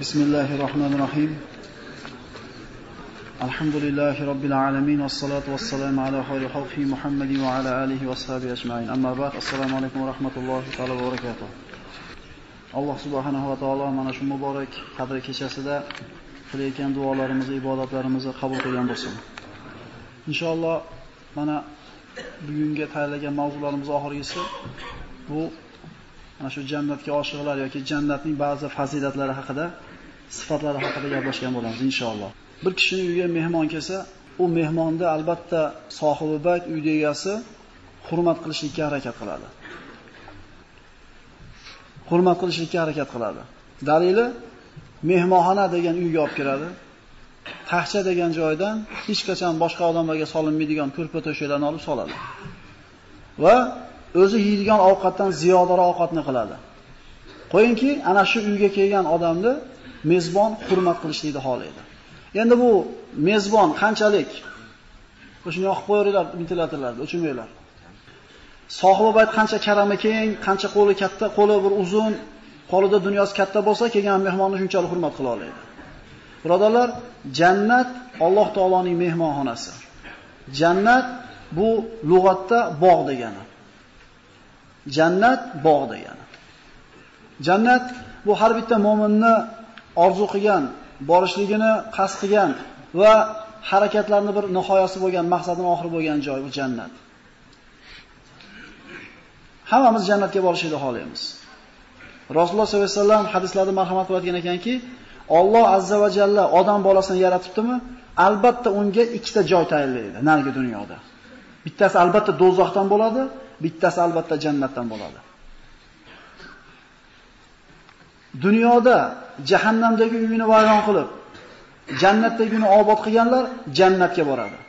بسم الله الرحمن الرحيم الحمد لله رب العالمين والصلاة والسلام على خير خلقه محمد وعلى آله وصحبه أجمعين أما بعد السلام عليكم ورحمة الله تعالى وبركاته alloh subhanahu va taolo mana shu muborak qadr kechasida qilayotgan duolarimizni, ibodatlarimizni qabul qilgan bo'lsin. Inshaalloh mana bugungi tayyorlagan mavzularimiz oxirgisi bu mana shu jannatga oshiqlar yoki jannatning ba'zi fazilatlari haqida, sifatlari haqida gaplashgan bo'lamiz inshaalloh. Bir kishini uyiga mehmon kelsa, u mehmonni albatta sohibi bayt uyda egasi hurmat qilishlikka harakat qiladi. Hurmat qilishlikka harakat qiladi. Dalili mehmonxona degan uyga olib kiradi. Taxcha degan joydan hech qachon boshqa odamlarga solinmaydigan ko'rpa to'shaklarni olib soladi. Va o'zi yeydigan ovqatdan ziyodaroq ovqatni qiladi. Qo'yingki, ana shu uyga kelgan odamni mezbon hurmat qilishlikni xohlaydi. Endi bu mezbon qanchalik Shuni yoqib qo'yaveringlar, ventilatorlarda, o'chirmanglar. Sohibi bayt qancha karami keng, qancha qo'li katta, qo'li bir uzun, qo'lida dunyosi katta bo'lsa, kelgan mehmonni shunchalik hurmat qila oladi. Birodarlar, jannat Alloh taoloning mehmonxonasi. Jannat bu lug'atda bog' degani. Jannat bog' degani. Jannat bu har bitta mu'minni orzu qilgan, borishligini qasd qilgan va harakatlarni bir nihoyasi bo'lgan, maqsadini oxiri bo'lgan joy bu jannat. Hammamiz jannatga borishni xohlaymiz. Rasululloh sollallohu alayhi vasallam hadislarda marhamat qilayotgan ekanki, Alloh azza va jalla odam bolasini yaratibdimi? Albatta unga ikkita joy tayinlaydi nargi dunyoda. Bittasi albatta do'zaxdan bo'ladi, bittasi albatta jannatdan bo'ladi. Dunyoda jahannamdagi uyini vayron qilib, jannatdagi uyini obod qilganlar jannatga boradi.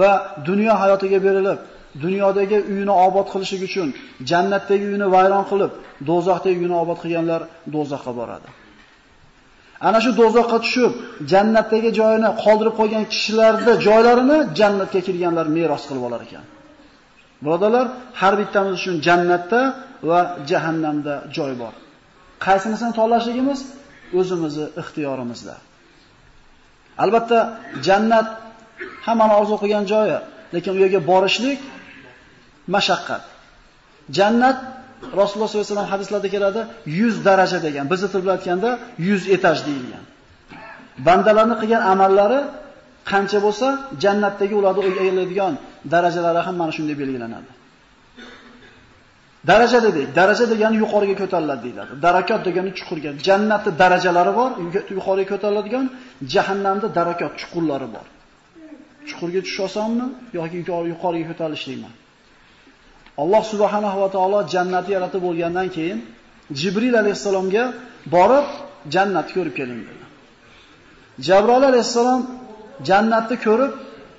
Va dunyo hayotiga berilib, dunyodagi uyini obod qilishlik uchun jannatdagi uyini vayron qilib, do'zaxdagi uyini obod qilganlar do'zaxga boradi. Ana shu dozoqqa tushib, jannatdagi joyini qoldirib qo'ygan kishilarning joylarini jannatga kirganlar meros qilib olar ekan. Birodalar, har bittamiz uchun jannatda va jahannamda joy bor. Qaysinisini tanlashligimiz o'zimizni ixtiyorimizda. Albatta, jannat hammani orzu qilgan joyi, lekin u yerga borishlik mashaqqat. Jannat Rasululloh sollallohu alayhi vasallam hadislarda keladi 100 daraja degan. Bizni tilda aytganda 100 etaj deyilgan. Bandalarning qilgan amallari qancha bo'lsa, jannatdagi ularni egalladigan darajalari ham mana shunday belgilanadi. Daraja dedik. Daraja degani yuqoriga ko'tariladi deyiladi. Darakot degani chuqurga. Jannatda darajalari bor, yuqoriga ko'tariladigan, jahannamda darakot chuqurlari bor. Chuqurga tushish osonmi yoki yuqoriga ko'tarilishlikmi? Alloh subhanahu va taolo jannatni yaratib bo'lgandan keyin Jibril alayhisalomga borib jannatni ko'rib keling dedi. Jabroil alayhisalom jannatni ko'rib,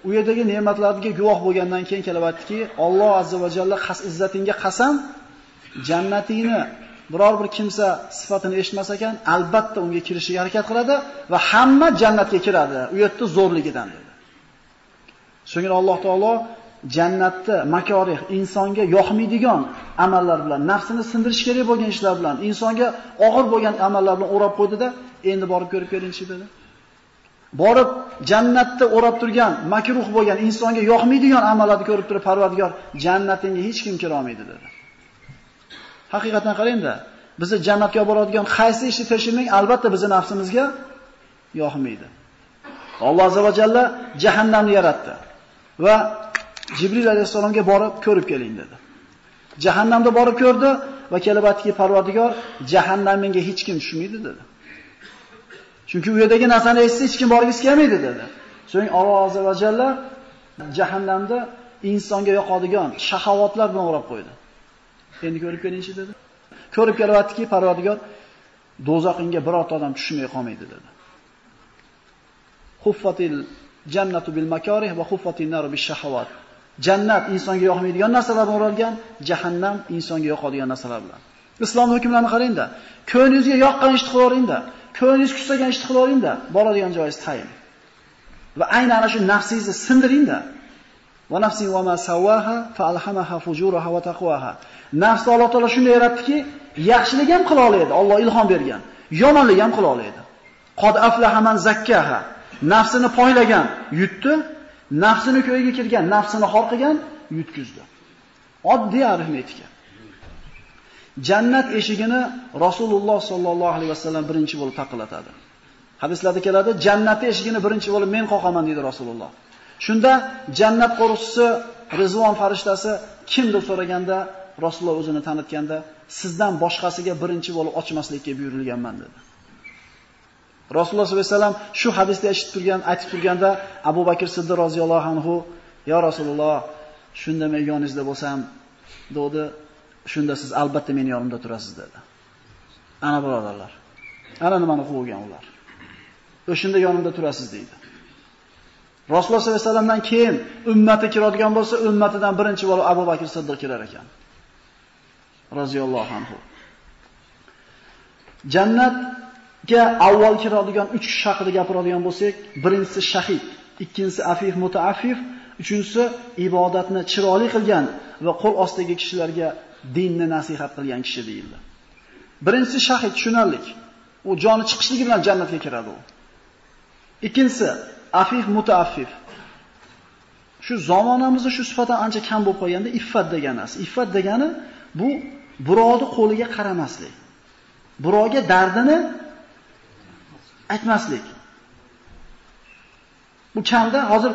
u yerdagi ne'matlarga guvoh bo'lgandan keyin kelib aytdiki, Alloh azza va jalla qas izzatingga qasam, jannatingni biror bir kimsa sifatini eshitmas ekan, albatta unga kirishga harakat qiladi va hamma jannatga kiradi. U yerda zo'rligidan dedi. So'ngra Alloh taolo jannatda makorih insonga yoqmaydigan amallar bilan, nafsini sindirish kerak bo'lgan ishlar bilan, insonga og'ir bo'lgan amallar bilan o'rab qo'ydida, endi borib ko'rib keling-chi dedi. Borib jannatda o'rab turgan, makruh bo'lgan, insonga yoqmaydigan amallarni ko'rib turib Parvardigor jannatingga hech kim kira olmaydi dedi. Haqiqatan qarangda, bizni jannatga boradigan qaysi ishni tashimang, albatta bizni nafsimizga yoqmaydi. Alloh azza va jalla jahannamni yaratdi va Jibril alayhisolamga borib ko'rib keling dedi. Jahannamda borib ko'rdi va kelib aytdiki, Parvardigor, menga hech kim tushmaydi dedi. Chunki u yerdagi narsani eshitsa hech kim borgisi kelmaydi dedi. So'ng Alloh azza va jalla jahannamda insonga yoqadigan shahovatlar bilan o'rab qo'ydi. Endi ko'rib kelingchi dedi. Ko'rib kelyaptiki, aytdiki, Parvardigor, do'zaxinga birorta odam tushmay qolmaydi dedi. Xuffatil jannatu bil makarih va xuffatin naru bis shahawat. Jannat insonga yoqmaydigan narsalar bilan o'ralgan, jahannam insonga yoqadigan narsalar bilan. Islom hukmlarini qarangda. Ko'nglingizga yoqqan ishni qilaveringda, ko'nglingiz kustagan ishni qilaveringda, boradigan joyingiz tayin. Va aynan ana shu nafsingizni sindiringda. Va nafsin va ma sawaha fa alhamaha fujuraha va taqwaha. Nafsni Alloh taolo shunday yaratdiki, yaxshilik ham qila oladi, Alloh ilhom bergan. yomonlik ham qila oladi. Qod aflaha man zakkaha. Nafsini poylagan yutdi, nafsini ko'yiga kirgan, nafsini xor qilgan yutkizdi. Oddiy arifmetika. Jannat eshigini Rasululloh sollallohu alayhi vasallam birinchi bo'lib taqillatadi. Hadislarda keladi, jannat eshigini birinchi bo'lib men qoqaman deydi Rasululloh. Shunda jannat qo'riqchisi Rizvon farishtasi kim deb so'raganda Rasululloh o'zini tanitganda sizdan boshqasiga birinchi bo'lib ochmaslikka buyurilganman dedi. Rasululloh sollallohu alayhi vasallam shu hadisni eshitib turgan, aytib turganda Abu Bakr Siddiq roziyallohu anhu, "Ya Rasululloh, shunda men yoningizda bo'lsam" dedi. Shunda siz albatta meni yonimda turasiz dedi. Ana birodarlar. Ana nimani quvgan ular. O'shanda yonimda turasiz deydi. Rasululloh sollallohu alayhi vasallamdan keyin ummati kiradigan bo'lsa, ummatidan birinchi bo'lib Abu Bakr Siddiq kirar ekan. Roziyallohu anhu. Jannatga avval kiradigan 3 kishi haqida gapiradigan bo'lsak, birinchisi shahid, ikkinchisi afif mutaaffif, uchinchisi ibodatni chiroyli qilgan va qo'l ostidagi kishilarga dinni nasihat qilgan kishi deyildi. Birinchisi shahid tushunarlik. U joni chiqishligi bilan jannatga kiradi u. Ikkinchisi afif mutaaffif. Shu zamonamizda shu sifatdan ancha kam bo'lib qolganda iffat degani narsa. Iffat degani bu birovni qo'liga qaramaslik. Birovga dardini aytmaslik. Bu kamda hozir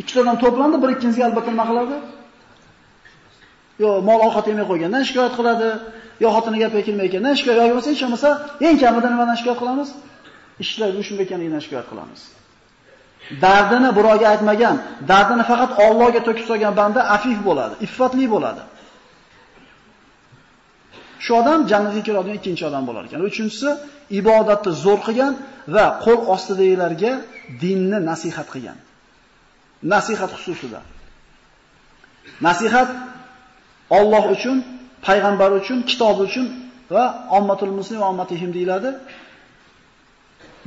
ikkita odam to'plandi, bir ikkinchisiga albatta nima qiladi? Yo, mol ovqat yemay qo'ygandan shikoyat qiladi, yo xotini gapiga kelmay ekandan shikoyat yoki bo'lmasa hech bo'lmasa eng kamida nimadan shikoyat qilamiz? Ishlar shunday ekanligidan shikoyat qilamiz. Dardini birovga aytmagan, dardini faqat Allohga to'kib solgan banda afif bo'ladi, iffatli bo'ladi. Shu odam jannatga kiradigan ikkinchi odam bo'lar ekan. Uchinchisi ibodatni zo'r qilgan va qo'l ostidagilarga dinni nasihat qilgan. Nasihat xususida. Nasihat Alloh uchun, payg'ambar uchun, kitob uchun va ommatul muslim va ommatihim deyiladi.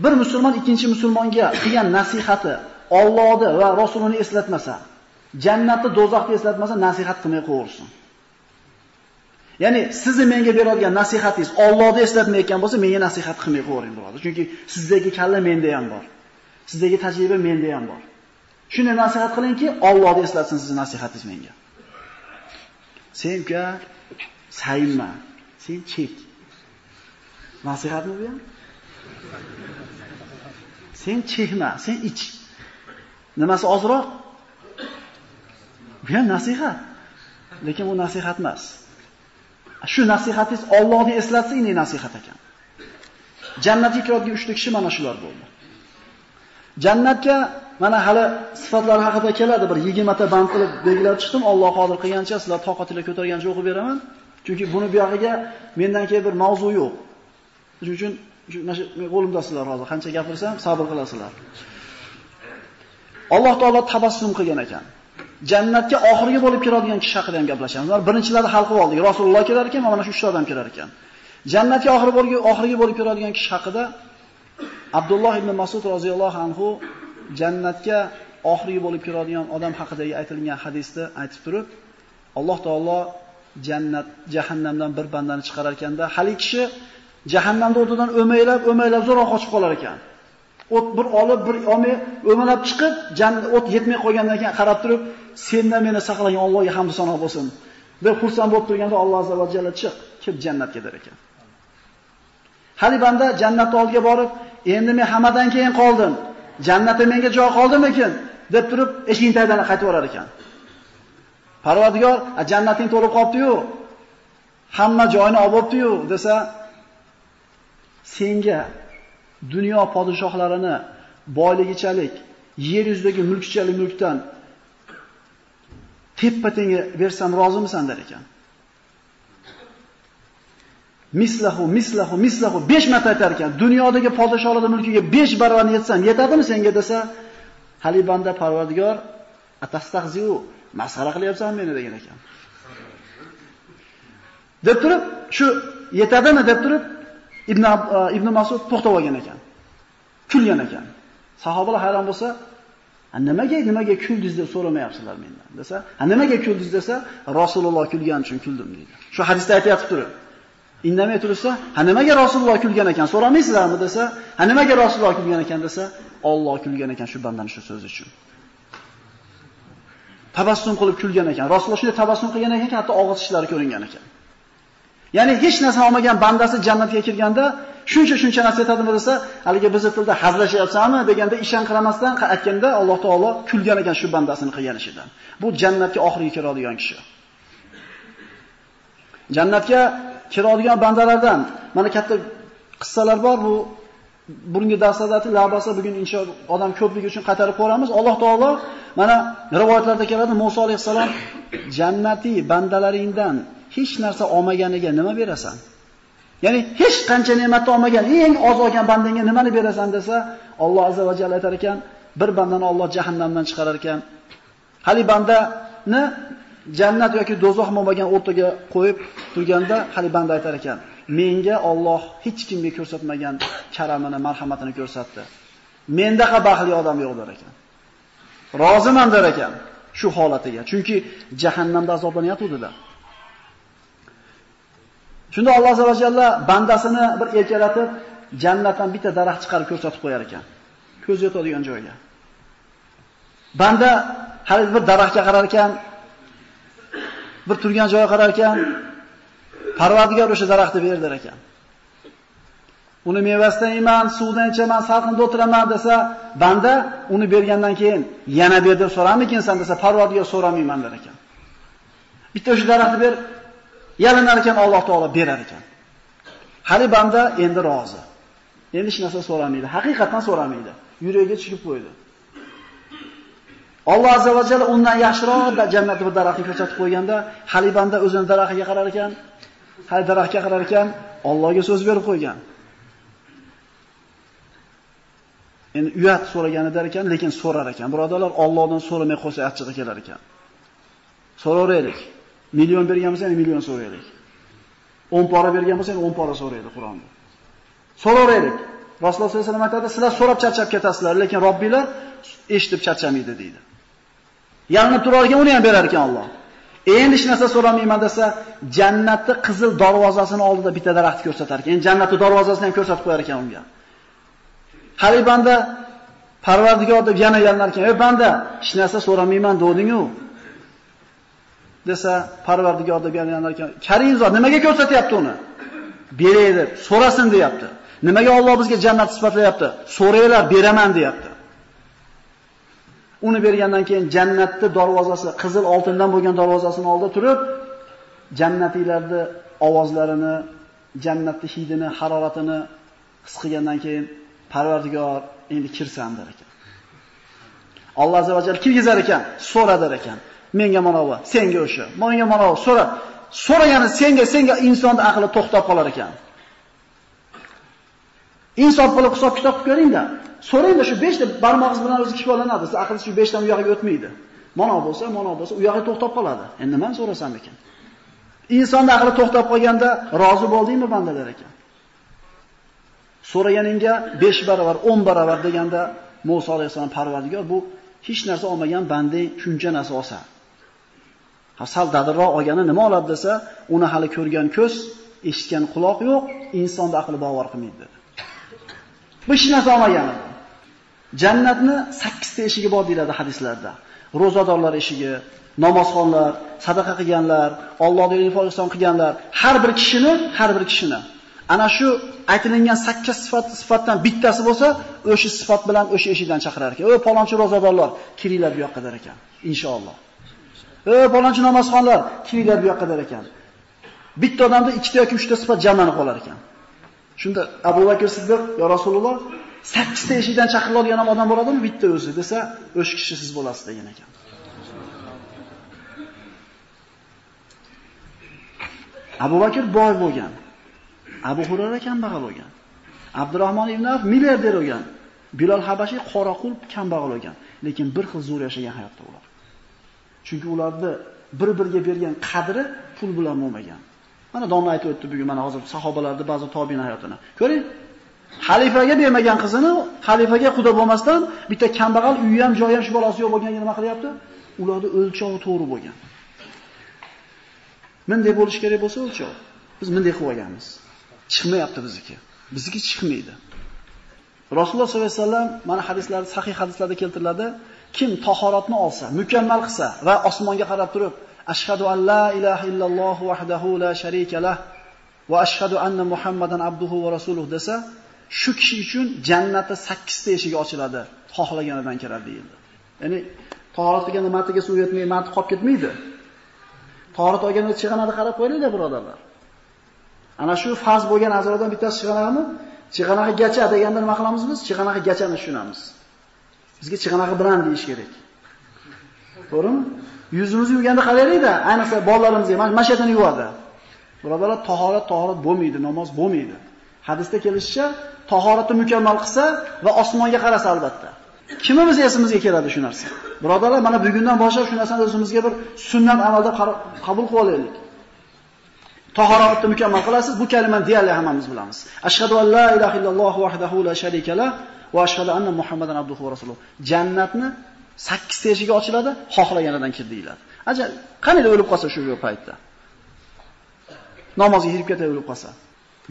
Bir musulmon ikkinchi musulmonga qilgan nasihati Allohni va Rasulini eslatmasa, jannatni, do'zaxni eslatmasa, nasihat qilmay qo'yursin. Ya'ni sizni menga beradigan nasihatingiz Allohni eslatmayotgan bo'lsa, menga nasihat qilmay qo'ying, birodar. Chunki sizdagi kalla menda ham bor. Sizdagi tajriba menda ham bor. Shunday nasihat qilingki, Allohni eslatsin sizning nasihatingiz menga. Sen uka, sayma, sen chek. Nasihatmi bu ham? Sen chekma, sen ich. Nimasi ozroq? Bu ham nasihat. Lekin u nasihat emas. Shu nasihatingiz Allohni eslatsa, ini nasihat ekan. Jannatga kiradigan 3 ta kishi mana shular bo'ldi. Jannatga mana hali sifatlari haqida keladi, bir 20 ta band qilib belgilab chiqdim. Alloh qodir qilgancha sizlar toqatinglar ko'targancha o'qib beraman. Chunki buni bu yog'iga mendan keyin bir mavzu yo'q. Shuning uchun mana shu qo'limdasizlar hozir. Qancha gapirsam sabr qilasizlar. Alloh taolo tabassum qilgan ekan. Jannatga oxirgi bo'lib kiradigan kishi haqida ham gaplashamiz. Ular birinchilarni hal qilib oldik. Rasululloh kelar ekan, mana shu 3 odam kirar ekan. Jannatga oxirgi bo'lib oxirgi bo'lib kiradigan kishi haqida Abdulloh ibn Mas'ud roziyallohu anhu jannatga oxirgi bo'lib kiradigan odam haqidagi aytilgan hadisni aytib turib, Alloh taolo jannat jahannamdan bir bandani chiqarar ekanda, hali kishi jahannamda o'tidan o'maylab, o'maylab zo'roq qochib qolar ekan. O't bir olib, bir olmay, o'malab chiqib, jannat o't yetmay qolgandan keyin qarab turib, sendan meni saqlagan Allohga hamd sano bo'lsin. deb xursand bo'lib turganda Alloh azza va jalla chiq, kelib jannatga der ekan. Hali banda jannat oldiga borib, endi men hammadan keyin qoldim. Jannatda menga joy qoldimikin deb turib, eshigini tagidan qaytib yuborar ekan. Parvardigor, jannating to'lib qolibdi-yu. Hamma joyini olib bo'libdi-yu desa, senga dunyo podshohlarini boyligichalik, yer yuzidagi mulkchilik mulkdan teppa-tenga bersam rozimisan der ekan. Mislahu, mislahu, mislahu 5 marta aytar ekan. Dunyodagi podshohlarning mulkiga 5 barobar yetsam, yetadimi senga desa, hali banda Parvardigor atastahziu, masxara qilyapsan meni degan ekan. Deb turib, shu yetadimi deb turib Ibn uh, Ibn Mas'ud to'xtab olgan ekan. Kulgan ekan. Sahobalar hayron bo'lsa, nimaga nimaga kuldingiz deb so'ramayapsizlar mendan desa, ha nimaga kuldingiz desa, Rasululloh kulgan uchun kuldim deydi. Shu hadisda aytayotib turib. Indamay tursa, "Ha nimaga Rasululloh kulgan ekan? So'ramaysizlarmi?" desa, "Ha nimaga Rasululloh kulgan ekan?" desa, "Alloh kulgan ekan shu bandaning shu so'zi uchun." Tabassum qilib kulgan ekan. Rasululloh shunday tabassum qilgan ekan, hatto og'iz tishlari ko'ringan ekan. Ya'ni hech narsa olmagan bandasi jannatga kirganda shuncha shuncha narsa aytadimi desa, haliga bizni tilda hazlashyapsanmi deganda ishon qaramasdan aytganda Alloh taolo kulgan ekan shu bandasini qilgan ishidan. Bu jannatga oxirgi kiradigan kishi. Jannatga kiradigan bandalardan mana katta qissalar bor bu burungi darslarda labasa bugun inshaalloh odam ko'pligi uchun qaytarib ko'ramiz. Alloh taolo mana rivoyatlarda keladi Musa alayhisalom jannatiy bandalaringdan hech narsa olmaganiga nima berasan? Ya'ni hech qancha ne'matni olmagan, eng oz olgan bandangga nimani berasan desa, Alloh azza va jalla aytar ekan, bir bandani Alloh jahannamdan chiqarar ekan. Hali bandani jannat yoki dozoq bo'lmagan o'rtaga qo'yib turganda hali banda aytar ekan, menga Alloh hech kimga ko'rsatmagan karamini, marhamatini ko'rsatdi. Mendaqa baxtli odam yo'q der ekan. Roziman der ekan shu holatiga. Chunki jahannamda azoblanyapti-da. Shunda Alloh azza va jalla bandasini bir erkalatib, jannatdan bitta daraxt chiqarib ko'rsatib qo'yar ekan. Ko'z yetadigan joyga. Banda hali bir daraxtga qarar ekan, bir turgan joyga qarar ekan, Parvardigor o'sha daraxtni berdi ekan. Uni mevasidan iman, suvdan ichaman, salqinda o'tiraman desa, banda uni bergandan keyin yana ber deb so'ramikinsan desa, Parvardigor so'ramayman der ekan. Bitta o'sha daraxtni ber, yalinar ekan Alloh taolo berar ekan. Hali banda endi rozi. Endi hech narsa so'ramaydi. Haqiqatan so'ramaydi. Yuragiga tushib qo'ydi. Alloh azza va jalla undan yaxshiroq jannatni bir daraxtni ko'rsatib qo'yganda, hali banda o'zini daraxtiga qarar ekan, hali daraxtga qarar ekan, Allohga so'z berib qo'ygan. Endi uyat so'raganida ekan, lekin so'rar ekan. Birodarlar, Allohdan so'ramay qo'ysa achchig'i kelar ekan. So'raveraylik. Million bergan bo'lsa, million so'raylik. 10 pora bergan bo'lsa, 10 pora so'raydi Qur'onda. So'raveraylik. Rasululloh sollallohu alayhi vasallam aytadi, sizlar so'rab charchab ketasizlar, lekin Robbinglar eshitib charchamaydi deydi. Yalinib turarkan uni ham berar ekan Alloh. Endi hech narsa so'ramayman desa, jannatni qizil darvozasini oldida bitta daraxt ko'rsatar ekan. Jannatni darvozasini ham ko'rsatib qo'yar ekan unga. Hali banda Parvardigor deb yana yalinar ekan, "Ey banda, hech narsa so'ramayman deding-ku." desa, Parvardigor deb yana yalinar ekan, "Karim zot nimaga ko'rsatyapti uni?" Beray deb, so'rasin deyapti. Nimaga Alloh bizga jannat sifatlayapti? So'ranglar, beraman deyapti. Uni bergandan keyin jannatning darvozasi, qizil oltindan bo'lgan darvozasini oldida turib, jannatiylarni ovozlarini, jannatning hidini, haroratini his qilgandan keyin Parvardigor endi kirsam der ekan. Alloh azza va jalla kirgizar ekan, so'radar ekan. Menga mana bu, senga o'sha, menga mana bu, so'ra. So'ragani senga, senga insonning aqli to'xtab qolar ekan. Insof qilib hisob kitob qilib ko'ringda. So'rangda shu 5 ta barmog'ingiz bilan o'zi kifolanadi. Siz aqlingiz shu 5 ta u o'tmaydi. Mana bo'lsa, mana bo'lsa, u to'xtab qoladi. Endi nimani so'rasam ekan? Insonning aqli to'xtab qolganda rozi bo'ldingmi bandalar ekan? So'raganingga 5 barobar, 10 barobar deganda Musa alayhisalom Parvardigor bu hech narsa olmagan banding shuncha narsa olsa. Hasal dadilroq olgani nima oladi desa, uni hali ko'rgan ko'z, eshitgan quloq yo'q, insonning aqli bavar qilmaydi dedi. Bu hech narsa olmagan. Jannatni 8 ta eshigi bor deyiladi hadislarda. Ro'zadorlar eshigi, namozxonlar, sadaqa qilganlar, Allohga ifoda qilganlar, har bir kishini, har bir kishini ana shu aytilingan 8 sifat sifatdan bittasi bo'lsa, o'sha sifat bilan o'sha eshikdan chaqirar ekan. "Ey palonchi ro'zadorlar, kiringlar bu yoqqa der ekan." Inshaalloh. "Ey palonchi namozxonlar, kiringlar bu yoqqa der ekan." Bitta odamda ikkita yoki uchta sifat jamlanib qolar ekan. Shunda Abu Bakr Siddiq, "Ya Rasululloh, 8 ta eshikdan chaqiriladigan ham odam bo'ladimi bitta o'zi?" desa, "O'sha kishi siz bo'lasiz" degan ekan. Abu Bakr boy bo'lgan. Abu Hurayra kambag'al bo'lgan. Abdurrahmon ibn Auf milliarder bo'lgan. Bilal Habashi qoraqul kambag'al bo'lgan, lekin bir xil zo'r yashagan hayotda ular. Chunki ularni bir-biriga bergan qadri pul bilan bo'lmagan. Mana domla aytib o'tdi bugun mana hozir sahobalarni ba'zi tobiin hayotini. Ko'ring, xalifaga bermagan qizini xalifaga quda bo'lmasdan bitta kambag'al uyi ham joyi ham shu bolasi yo'q bo'lganga nima qilyapti? Ularni o'lchovi to'g'ri bo'lgan. Menday bo'lish kerak bo'lsa o'lchov. Biz bunday qilib olganmiz. Chiqmayapti bizniki. Bizniki chiqmaydi. Rasululloh sollallohu alayhi vasallam mana hadislar sahih hadislarda keltiriladi. Kim tahoratni olsa, mukammal qilsa va osmonga qarab turib, ashhadu an la ilaha illalloh wahdahu la sharika lah va ashhadu anna muhammadan abduhu va rasuluhu desa, shu kishi uchun jannatda 8 ta eshigi ochiladi, xohlaganidan kiradi deyildi. Ya'ni tahorat deganda matiga suv yetmay, mati qolib ketmaydi. Tahorat olganda chig'anada qarab qo'yinglar, birodarlar. Ana shu farz bo'lgan a'zolardan bittasi chig'anag'imi? Chig'anag'igacha deganda nima qilamiz biz? Chig'anag'igachani tushunamiz. Bizga chig'anag'i bilan deyish kerak. To'g'rimi? Yuzimizni yuvganda qaraylikda, ayniqsa bolalarimizga mana shu yuvadi. Birodarlar, tahorat tahorat bo'lmaydi, namoz bo'lmaydi. Hadisda kelishicha, tahoratni mukammal qilsa va osmonga qarasa albatta. Kimimiz esimizga keladi shu narsa? Birodarlar, mana bugundan boshlab shu narsani o'zimizga bir sunnat amalda qabul qilib olaylik. Tahoratni mukammal qilasiz, bu kalimani deyarli hammamiz bilamiz. Ashhadu an la ilaha illalloh vahdahu la sharika la va ashhadu anna muhammadan abduhu va rasuluh. Jannatni 8 eshigi ochiladi, xohlaganidan kir deyiladi. Ajal, qanday o'lib qolsa shu paytda? Namozga hirib ketib o'lib qolsa.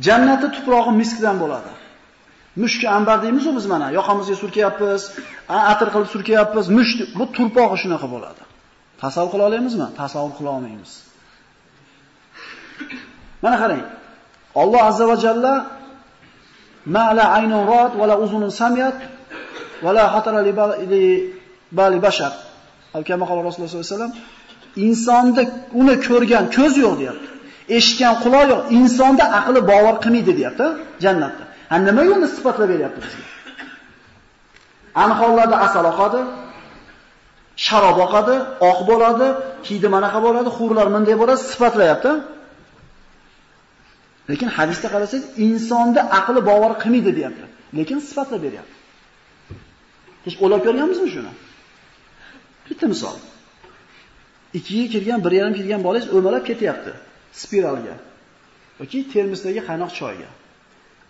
Jannati tuprog'i miskdan bo'ladi. Mushki ambar deymiz-ku biz mana, yoqamizga surkayapmiz, atir qilib surkayapmiz, mush bu turpog'i shunaqa bo'ladi. Tasavvur qila olamizmi? Tasavvur qila olmaymiz. Mana qarang. Alloh azza va jalla ma'la aynun rot va la uzunun samiyat va la xatara li bali bashar. Alkama qala Rasululloh sollallohu alayhi vasallam insonda uni ko'rgan ko'z yo'q deyapti. Eshitgan quloq yo'q, insonda aqli bovar qilmaydi deyapti jannatda. Ha nima yo'lni sifatlab beryapti bizga? Anhollarda asal oqadi, sharob oqadi, oq bo'ladi, hidi manaqa bo'ladi, xurlar bunday bo'ladi, sifatlayapti. Lekin hadisda qarasangiz, insonda aqli bovar qilmaydi deyapti. Lekin sifatlab beryapti. Hech o'ylab ko'rganmizmi shuni? Bitta misol. 2 ga kirgan, 1.5 kirgan bolangiz o'malab ketyapti spiralga yoki termosdagi qaynoq choyga.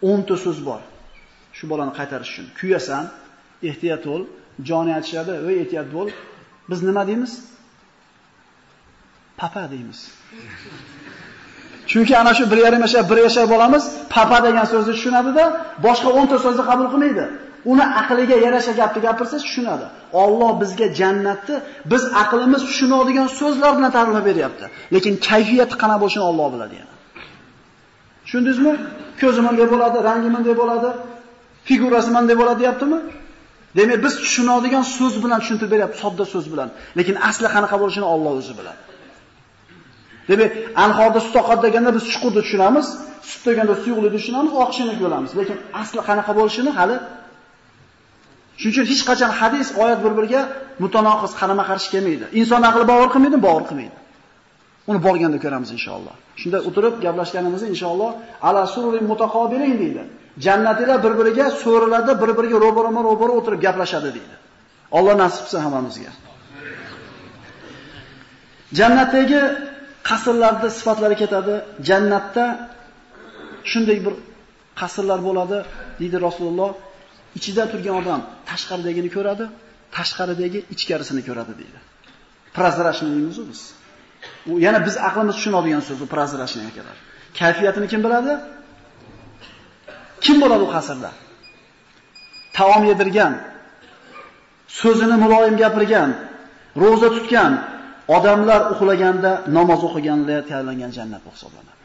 10 ta so'z bor. Shu bolani qaytarish uchun. Kuyasan, ehtiyot bo'l, joni achishadi, "Ey ehtiyot bo'l." Biz nima deymiz? Papa deymiz. Chunki ana shu 1.5 yashar, bir yashar bolamiz papa degan so'zni tushunadi-da, boshqa 10 ta so'zni qabul qilmaydi. Uni aqliga yarasha gapni gapirsa tushunadi. Alloh bizga jannatni biz aqlimiz tushunadigan so'zlar bilan ta'riflab beryapti. Lekin kayfiyati qana bo'lishini Alloh biladi yana. Tushundingizmi? Ko'zi bunday bo'ladi, rangi bunday bo'ladi, figurasi bunday bo'ladi deyaptimi? Demak, biz tushunadigan so'z bilan tushuntirib beryapti, sodda so'z bilan. Lekin asli qanaqa bo'lishini Alloh o'zi biladi. Demak, anhorda sut oqadi deganda biz chuqurni tushunamiz, sut deganda suyuqlikni tushunamiz, oqishini ko'ramiz. Lekin asli qanaqa bo'lishini hali Shuning uchun hech qachon hadis, oyat bir-biriga mutanoqiz, qarama-qarshi kelmaydi. Inson aqli bavar qilmaydi, bavar qilmaydi. Uni borganda ko'ramiz inshaalloh. Shunda o'tirib gaplashganimizda inshaalloh ala sururi mutaqobilin deydi. Jannatlar bir-biriga so'rilarda bir-biriga ro'baro-ro'baro o'tirib gaplashadi deydi. Alloh nasib qilsin hammamizga. Jannatdagi qasrlarda sifatlari ketadi. Jannatda shunday bir qasrlar bo'ladi, deydi Rasululloh. Ichida turgan odam tashqaridagini ko'radi, tashqaridagi ichkarisini ko'radi deydi. Prazrashni deymiz biz. U yana biz aqlimiz tushunadigan so'z u prazrashni akalar. Kayfiyatini kim biladi? Kim bo'ladi u qasrda? Taom yedirgan, so'zini muloyim gapirgan, roza tutgan, odamlar uxlaganda namoz o'qiganlar tayyorlangan jannat hisoblanadi.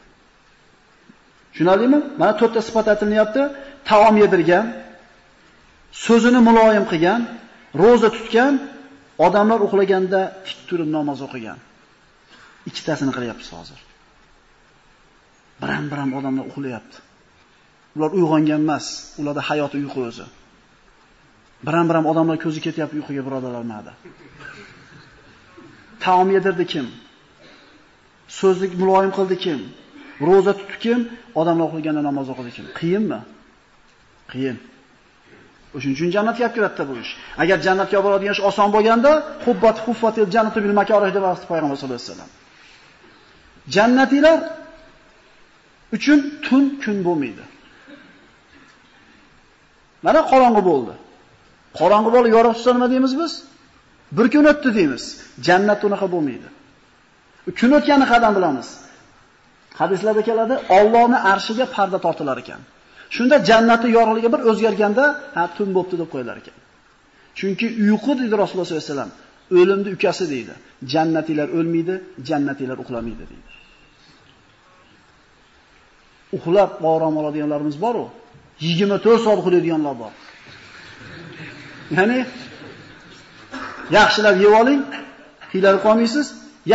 Tushunarlimi? Mana to'rtta sifat aytilyapti. Taom yedirgan, so'zini muloyim qilgan, roza tutgan, odamlar uxlaganda tik turib namoz o'qigan. Ikkitasini qilyapmiz hozir. Biram-biram odamlar uxlayapti. Ular uyg'ongan emas, ularda hayot uyqu o'zi. Biram-biram odamlar ko'zi ketyapti uyquga birodalar ma'da. Taom yedirdi kim? So'zlik muloyim qildi kim? Roza tutdi kim? Odamlar uxlaganda namoz o'qidi kim? Qiyinmi? Qiyin. O'shuning uchun jannatga olib kiradida bu ish. Agar jannatga olib boradigan ish oson bo'lganda, hubbat huffatil jannatu bil makarih deb aytdi payg'ambar sollallohu alayhi vasallam. Jannatilar uchun tun kun bo'lmaydi. Mana qorong'i bo'ldi. Qorong'i bo'lib yorug' tutsa nima deymiz biz? Bir kun o'tdi deymiz. Jannat unaqa bo'lmaydi. Kun o'tgani qadam bilamiz. Hadislarda keladi, Allohning arshiga parda tortilar ekan. Shunda jannati yorug'ligi bir o'zgarganda, ha tun bo'pti deb qo'yilar ekan. Chunki uyqu dedi Rasululloh sollallohu alayhi vasallam, o'limni ukasi deydi. Jannatilar o'lmaydi, jannatilar uxlamaydi deydi. Uxlab orom oladiganlarimiz bor-ku. 24 soat uxlaydiganlar bor. Ya'ni yaxshilab yeb oling, qiylari qolmaysiz,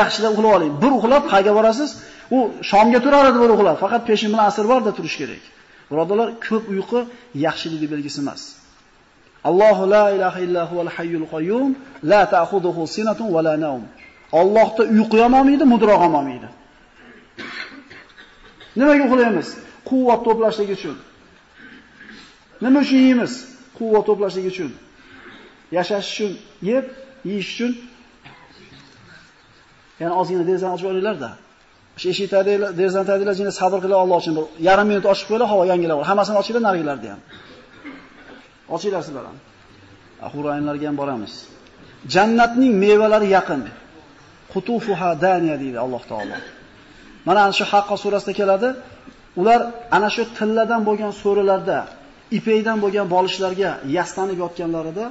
yaxshilab uxlab oling. Bir uxlab qayga borasiz? U shomga turar edi bir uxlab, faqat peshin bilan asr borda turish kerak. Birodalar, ko'p uyqu yaxshilik belgisi emas. Allohu la ilaha illa huval hayyul qayyum, la ta'khudhuhu sinatun va la nawm. Allohda uyqu ham olmaydi, mudroq ham olmaydi. Nimaga uxlaymiz? Quvvat to'plashlik uchun. Nima uchun yeymiz? Quvvat to'plashlik uchun. Yashash uchun, yeb, yeyish uchun. Ya'ni ozgina derazani ochib olinglar-da. O'sha eshik derazani tadinglar, jina sabr qilib Alloh uchun bir yarim minut ochib qo'yinglar, havo yangilab. Hammasini ochinglar, narigilarni ham. Ochinglar sizlar ham. Ahurayinlarga ham boramiz. Jannatning mevalari yaqin. Qutufuha daniya deydi Alloh taolo. Mana ana shu Haqqa surasida keladi. Ular ana shu tilladan bo'lgan so'rilarda, ipeydan bo'lgan bolishlarga yastanib yotganlarida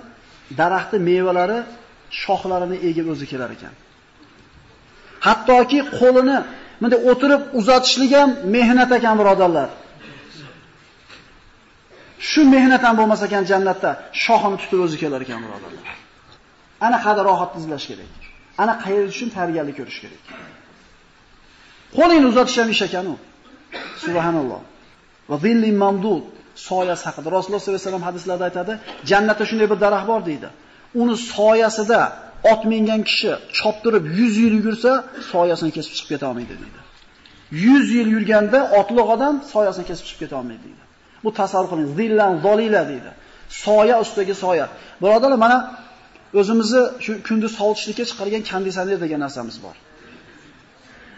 daraxtni mevalari shoxlarini egib o'zi kelar ekan. Hattoki qo'lini bunday o'tirib uzatishlik ham mehnat ekan birodarlar. Shu mehnat ham bo'lmasa ekan jannatda shoxini tutib o'zi kelar ekan birodarlar. Ana qada rohat izlash kerak. Ana qayerda uchun tarbiyali ko'rish kerak. Qo'lingni uzatish ham ish ekan u. Subhanalloh. Va zillin mamdud soyasi haqida Rasululloh sollallohu alayhi vasallam hadislarda aytadi, jannatda shunday bir daraxt bor deydi. Uni soyasida ot mingan kishi choptirib 100 yil yursa, soyasini kesib chiqib keta olmaydi deydi. 100 yil yurganda otliq odam soyasini kesib chiqib keta olmaydi deydi. Bu tasavvur qiling, zillan zolila deydi. Soya ustidagi soya. Birodarlar, mana o'zimizni shu kunduz sovutishlikka chiqargan konditsioner degan narsamiz bor.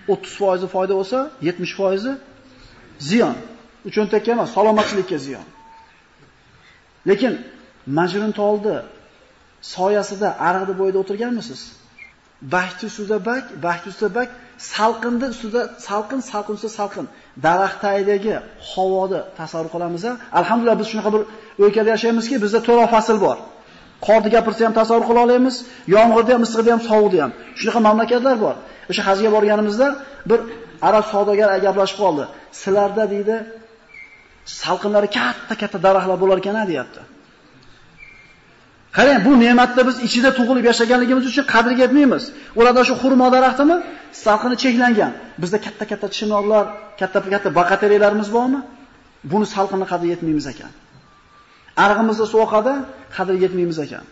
30% foyda bo'lsa, 70% ziyon. Uchontakka emas, salomatchilikka ziyon. Lekin majrun toldi soyasida ariqni bo'yida o'tirganmisiz? Bahti ustida bak, bahti ustida bak, salqinda ustida salqin, salqin ustida salqin. Daraxt tagidagi havoni tasavvur qilamiz Alhamdulillah biz shunaqa bir o'lkada yashaymizki, bizda to'la fasl bor. Qorni gapirsa ham tasavvur qila olamiz, yomg'irda ham, issiqda ham, sovuqda ham. Shunaqa mamlakatlar bor. O'sha hajga borganimizda bir arab savdogar gaplashib qoldi. Sizlarda deydi, salqinlari katta-katta daraxtlar bo'lar ekan, deyapti. Qarang, bu ne'matda biz ichida tug'ilib yashaganligimiz uchun qadriga yetmaymiz. Ularda shu xurmo daraxtimi? Salqini cheklangan. Bizda katta-katta chinorlar, katta-katta baqateriyalarimiz bormi? Buni salqini qadriga yetmaymiz ekan. Arg'imizda suv oqadi, qadriga yetmaymiz ekan.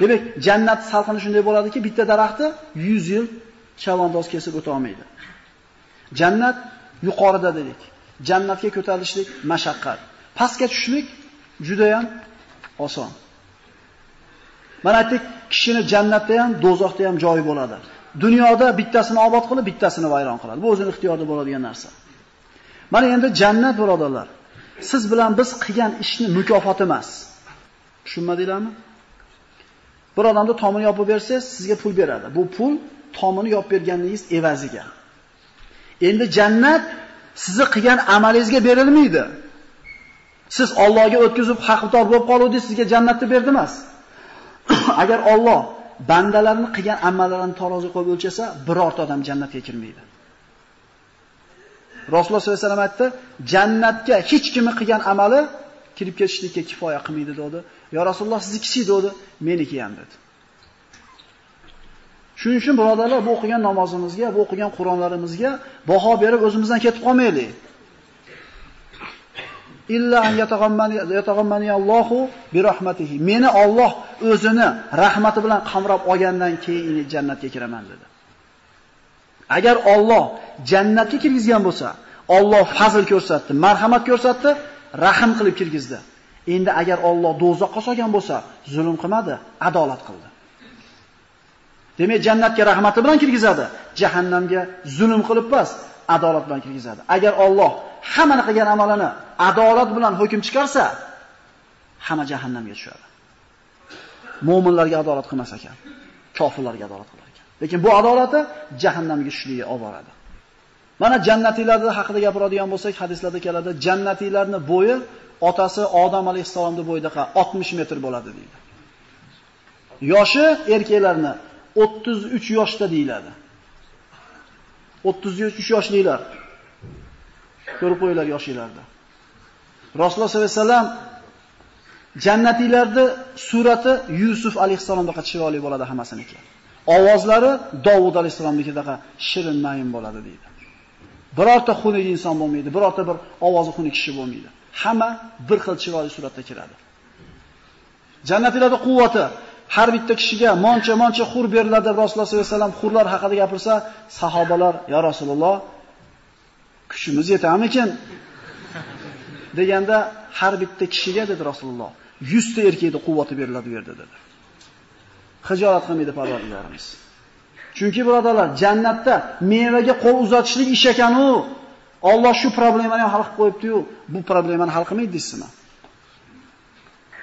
Demak, jannat salqini shunday bo'ladiki, bitta daraxtni 100 yil chavandoz kesib o'ta olmaydi. Jannat yuqorida dedik. Jannatga ko'tarilishlik mashaqqat. Pastga tushishlik juda ham oson. Mana aytdik, kishini jannatda ham, do'zaxda ham joyi bo'ladi. Dunyoda bittasini obod qilib, bittasini vayron qiladi. Bu o'zining ixtiyorida bo'ladigan narsa. Mana endi jannat birodarlar. Siz bilan biz qilgan ishni mukofoti emas. Tushunmadinglarmi? Bir odamni tomini yopib bersangiz, sizga pul beradi. Bu pul tomini yopib berganingiz evaziga. Endi jannat sizni qilgan amalingizga berilmaydi. Siz Allohga o'tkazib haqdor bo'lib qoluvdingiz, sizga jannatni berdi emas. Agar Alloh bandalarni qilgan amallarini taroziga qo'yib o'lchasa, birorta odam jannatga kirmaydi. Rasululloh sollallohu alayhi vasallam aytdi, jannatga hech kimni qilgan amali kirib ketishlikka kifoya qilmaydi dedi. Yo Rasululloh, sizniki dedi, meniki ham" dedi. Shuning uchun birodarlar, bu o'qigan namozimizga, bu o'qigan Qur'onlarimizga baho berib o'zimizdan ketib qolmaylik. Illa an yataghammani Allohu bi rahmatihi. Meni Alloh o'zini rahmati bilan qamrab olgandan keyin jannatga kiraman dedi. Agar Alloh jannatga kirgizgan bo'lsa, Alloh fazl ko'rsatdi, marhamat ko'rsatdi, rahim qilib kirgizdi. Endi agar Alloh do'zaxga solgan bo'lsa, zulm qilmadi, adolat qildi. Demak, jannatga rahmati bilan kirgizadi, jahannamga zulm qilib emas, adolat bilan kirgizadi. Agar Alloh hamma qilgan amalini adolat bilan hukm chiqarsa, hamma jahannamga tushadi. Mu'minlarga adolat qilmas ekan, kofirlarga adolat qilar ekan. Lekin bu adolati jahannamga tushishligiga olib boradi. Mana jannatiylarning haqida gapiradigan bo'lsak, hadislarda keladi, jannatiylarning bo'yi otasi Odam alayhisolamning bo'yidaqa 60 metr bo'ladi deydi. Yoshi erkaklarni 33 yoshda deyiladi. 33 yoshlilar. Ko'rib qo'yinglar yoshinglarda. Rasululloh sollallohu alayhi vasallam jannatiylarning surati Yusuf alayhisolamdaqa chiroyli bo'ladi hammasiniki. Ovozlari Davud alayhisolamnikidaqa shirin mayin bo'ladi deydi. Birorta xunuk inson bo'lmaydi, birorta bir ovozi xunuk kishi bo'lmaydi. Hamma bir xil chiroyli suratda kiradi. Jannatiylarda quvvati har bitta kishiga moncha-moncha xur beriladi deb Rasululloh sollallohu alayhi vasallam xurlar haqida gapirsa, sahobalar, "Ya Rasululloh, kuchimiz yetarmikin deganda har bitta kishiga dedi Rasululloh 100 ta erkakning quvvati beriladi bu yerda dedi. Hijolat qilmaydi Parvardigorimiz. Chunki birodarlar, jannatda mevaga qo'l uzatishlik ish ekan u. Alloh shu problemani ham hal qilib qo'yibdi-yu, bu problemani hal qilmaydi deysizmi?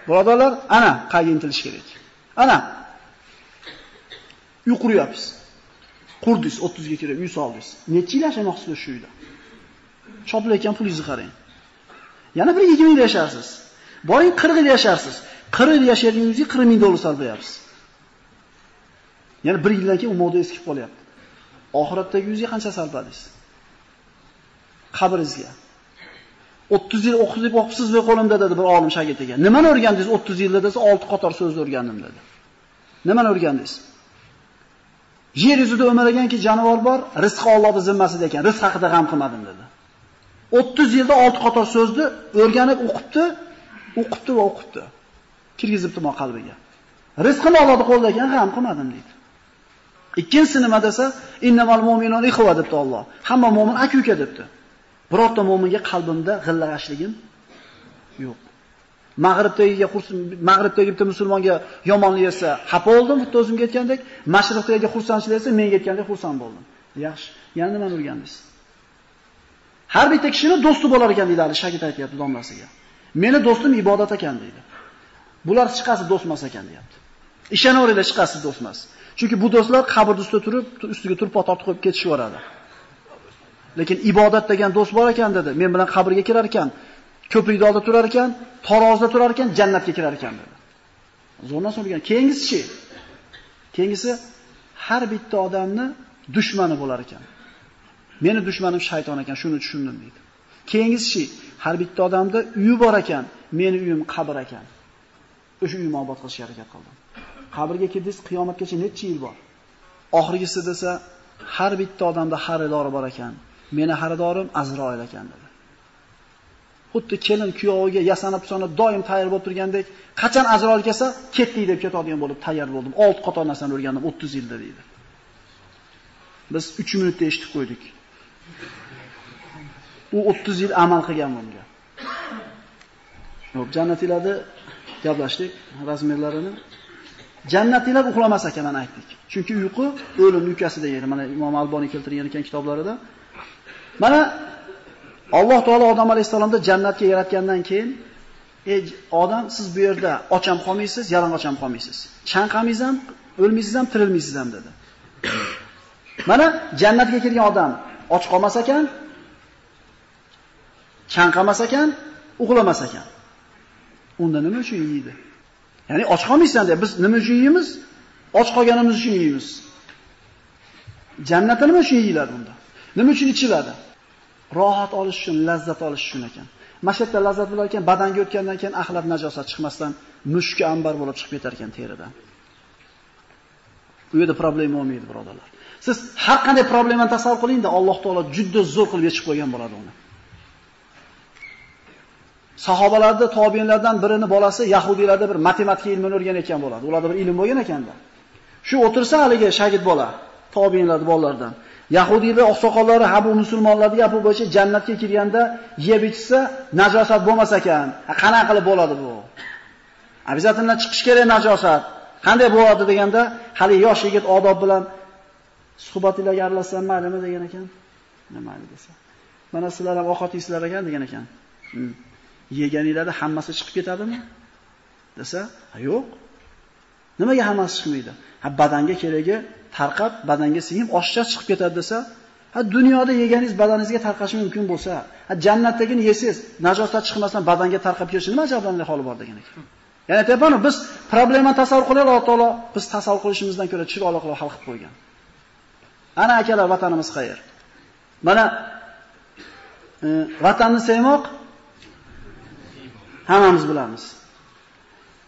Birodarlar, ana qayga intilish kerak. Ana. Uy quryapsiz. Qurdingiz 30 ga kirib uy soldingiz. Necha yil yashamoqchisiz shu uyda? Chopilayotgan pulingizni qarang. Yana bir 20 yil yasharsiz. Boring 40 yil yasharsiz. 40 yil yashaganingizga 40 ming dollar sarflayapsiz. Yana bir yildan keyin u moda eskib qolyapti. Oxiratdagi yuzga qancha sarfladingiz? Qabringizga. 30 yil o'qib o'qibsiz qo'limda dedi bir olim shagirdiga. Nimani o'rgandingiz 30 yilda desa 6 qator so'zni o'rgandim dedi. Nimani o'rgandingiz? Yer yuzida o'malaganki jonivor bor, rizqi Allohning zimmasida ekan, rizq haqida g'am qilmadim dedi. 30 yilda 6 qator so'zni o'rganib o'qibdi, o'qibdi va o'qibdi. Kirgizibdi mo qalbiga. Rizqim Allohning qo'lida ekan, g'am qilmadim dedi. Ikkinchisi nima desa, innamal mu'minun ikhwa debdi Alloh. Hamma mu'min aka-uka debdi. Birorta mu'minga qalbimda g'illag'ashligim yo'q. Mag'ribdagiga xursand, mag'ribdagi bitta musulmonga yomonlik esa xafa bo'ldim, xuddi o'zimga aytgandek, mashriqdagiga xursandchilik esa menga aytgandek xursand bo'ldim. Yaxshi, yana nimani o'rgandingiz? Har bitta kishini do'sti bo'lar ekan deydi hali shagird aytayapti domlasiga. Meni do'stim ibodat ekan deydi. Bular chiqasi do'st emas ekan deyapti. Ishonaveringlar chiqasi do'st emas. Chunki bu do'stlar qabr ustida turib, ustiga turpoq tortib qo'yib ketishaveradi. Lekin ibodat degan do'st bor ekan dedi. Men bilan qabrga kirar ekan, ko'prikda oldi turar ekan, tarozda turar ekan, jannatga kirar ekan dedi. Zo'rdan so'ragan. Keyingisi-chi? Keyingisi har bitta odamni dushmani bo'lar ekan. Meni dushmanim shayton ekan, shuni tushundim deydi. Keyingisi, Har bitta odamda uyi bor ekan, meni uyim qabr ekan. O'sha uyimni obod qilishga harakat qildim. Qabrga kirdingiz, qiyomatgacha necha yil bor? Oxirgisi desa, har bitta odamda xaridori bor ekan. Meni xaridorim Azroil ekan dedi. Xuddi kelin kuyoviga yasanib sonib doim tayyor bo'lib turgandek, qachon Azroil kelsa, ketdik deb ketadigan bo'lib tayyor bo'ldim. Olti qator narsani o'rgandim 30 yilda deydi. Biz 3 minutda eshitib qo'ydik. U 30 yil amal qilgan bunga. Yo'q, jannatiylarda gaplashdik razmerlarini. Jannatiylar uxlamas ekan mana aytdik. Chunki uyqu o'lim yukasida yer. Mana Imom Alboniy keltirgan ekan kitoblarida. Mana Alloh taolo odam alayhisalomni jannatga yaratgandan keyin, "Ey odam, siz bu yerda ocham qolmaysiz, yalang'och ham qolmaysiz. Chanqamingiz ham, o'lmaysiz ham, tirilmaysiz ham" dedi. Mana jannatga kirgan odam och qolmas ekan, chanqamas ekan, uxlamas ekan. Unda nima uchun yeydi? Ya'ni och qolmaysan deb biz nima uchun yeymiz? Och qolganimiz uchun yeymiz. Jannatda nima uchun yeyiladi unda? Nima uchun ichiladi? Rohat olish uchun, lazzat olish uchun ekan. Mashatda lazzat bo'lar ekan, badanga o'tgandan keyin axlat najosat chiqmasdan mushka ambar bo'lib chiqib ketar ekan teridan. U yerda problema bo'lmaydi, birodarlar. Siz har qanday problemani tasavvur qiling-da, Alloh taolo juda zo'r qilib yechib qo'ygan bo'ladi uni. Sahobalarda tobiinlardan birini bolasi yahudiylarda bir matematika ilmini o'rganayotgan bo'ladi. Ularda bir ilm bo'lgan ekanda. Shu o'tirsa haligi shagird bola, tobiinlar bolalaridan. Yahudiylar oqsoqollari ha bu musulmonlarning gapi bo'yicha jannatga kirganda yeb ichsa najosat bo'lmas ekan. Qanaqa qilib bo'ladi bu? Обязательно chiqish kerak najosat. Qanday bo'ladi deganda, hali yosh yigit odob bilan suhbatinglarga aralashsam maylimi degan ekan. Nima desa. Mana sizlar ham ovqat yeysizlar ekan degan ekan. Hmm. Yeganinglarda hammasi chiqib ketadimi? desa, yo'q. Nimaga hammasi chiqmaydi? Ha badanga keragi tarqab, badanga singib oshcha chiqib ketadi desa, Ha dunyoda yeganingiz badaningizga tarqashi mumkin bo'lsa, ha jannatdagini yesangiz, najosat chiqmasdan badanga tarqab ketishi nima ajablanarli holi bor degan ekan. Ya'ni aytyapman, biz problemani tasavvur qilaylik, Alloh taolo biz tasavvur qilishimizdan ko'ra chiroyliroq hal qilib qo'ygan. Ana akalar, vatanimiz qayer? Mana e, vatanni sevmoq hammamiz bilamiz.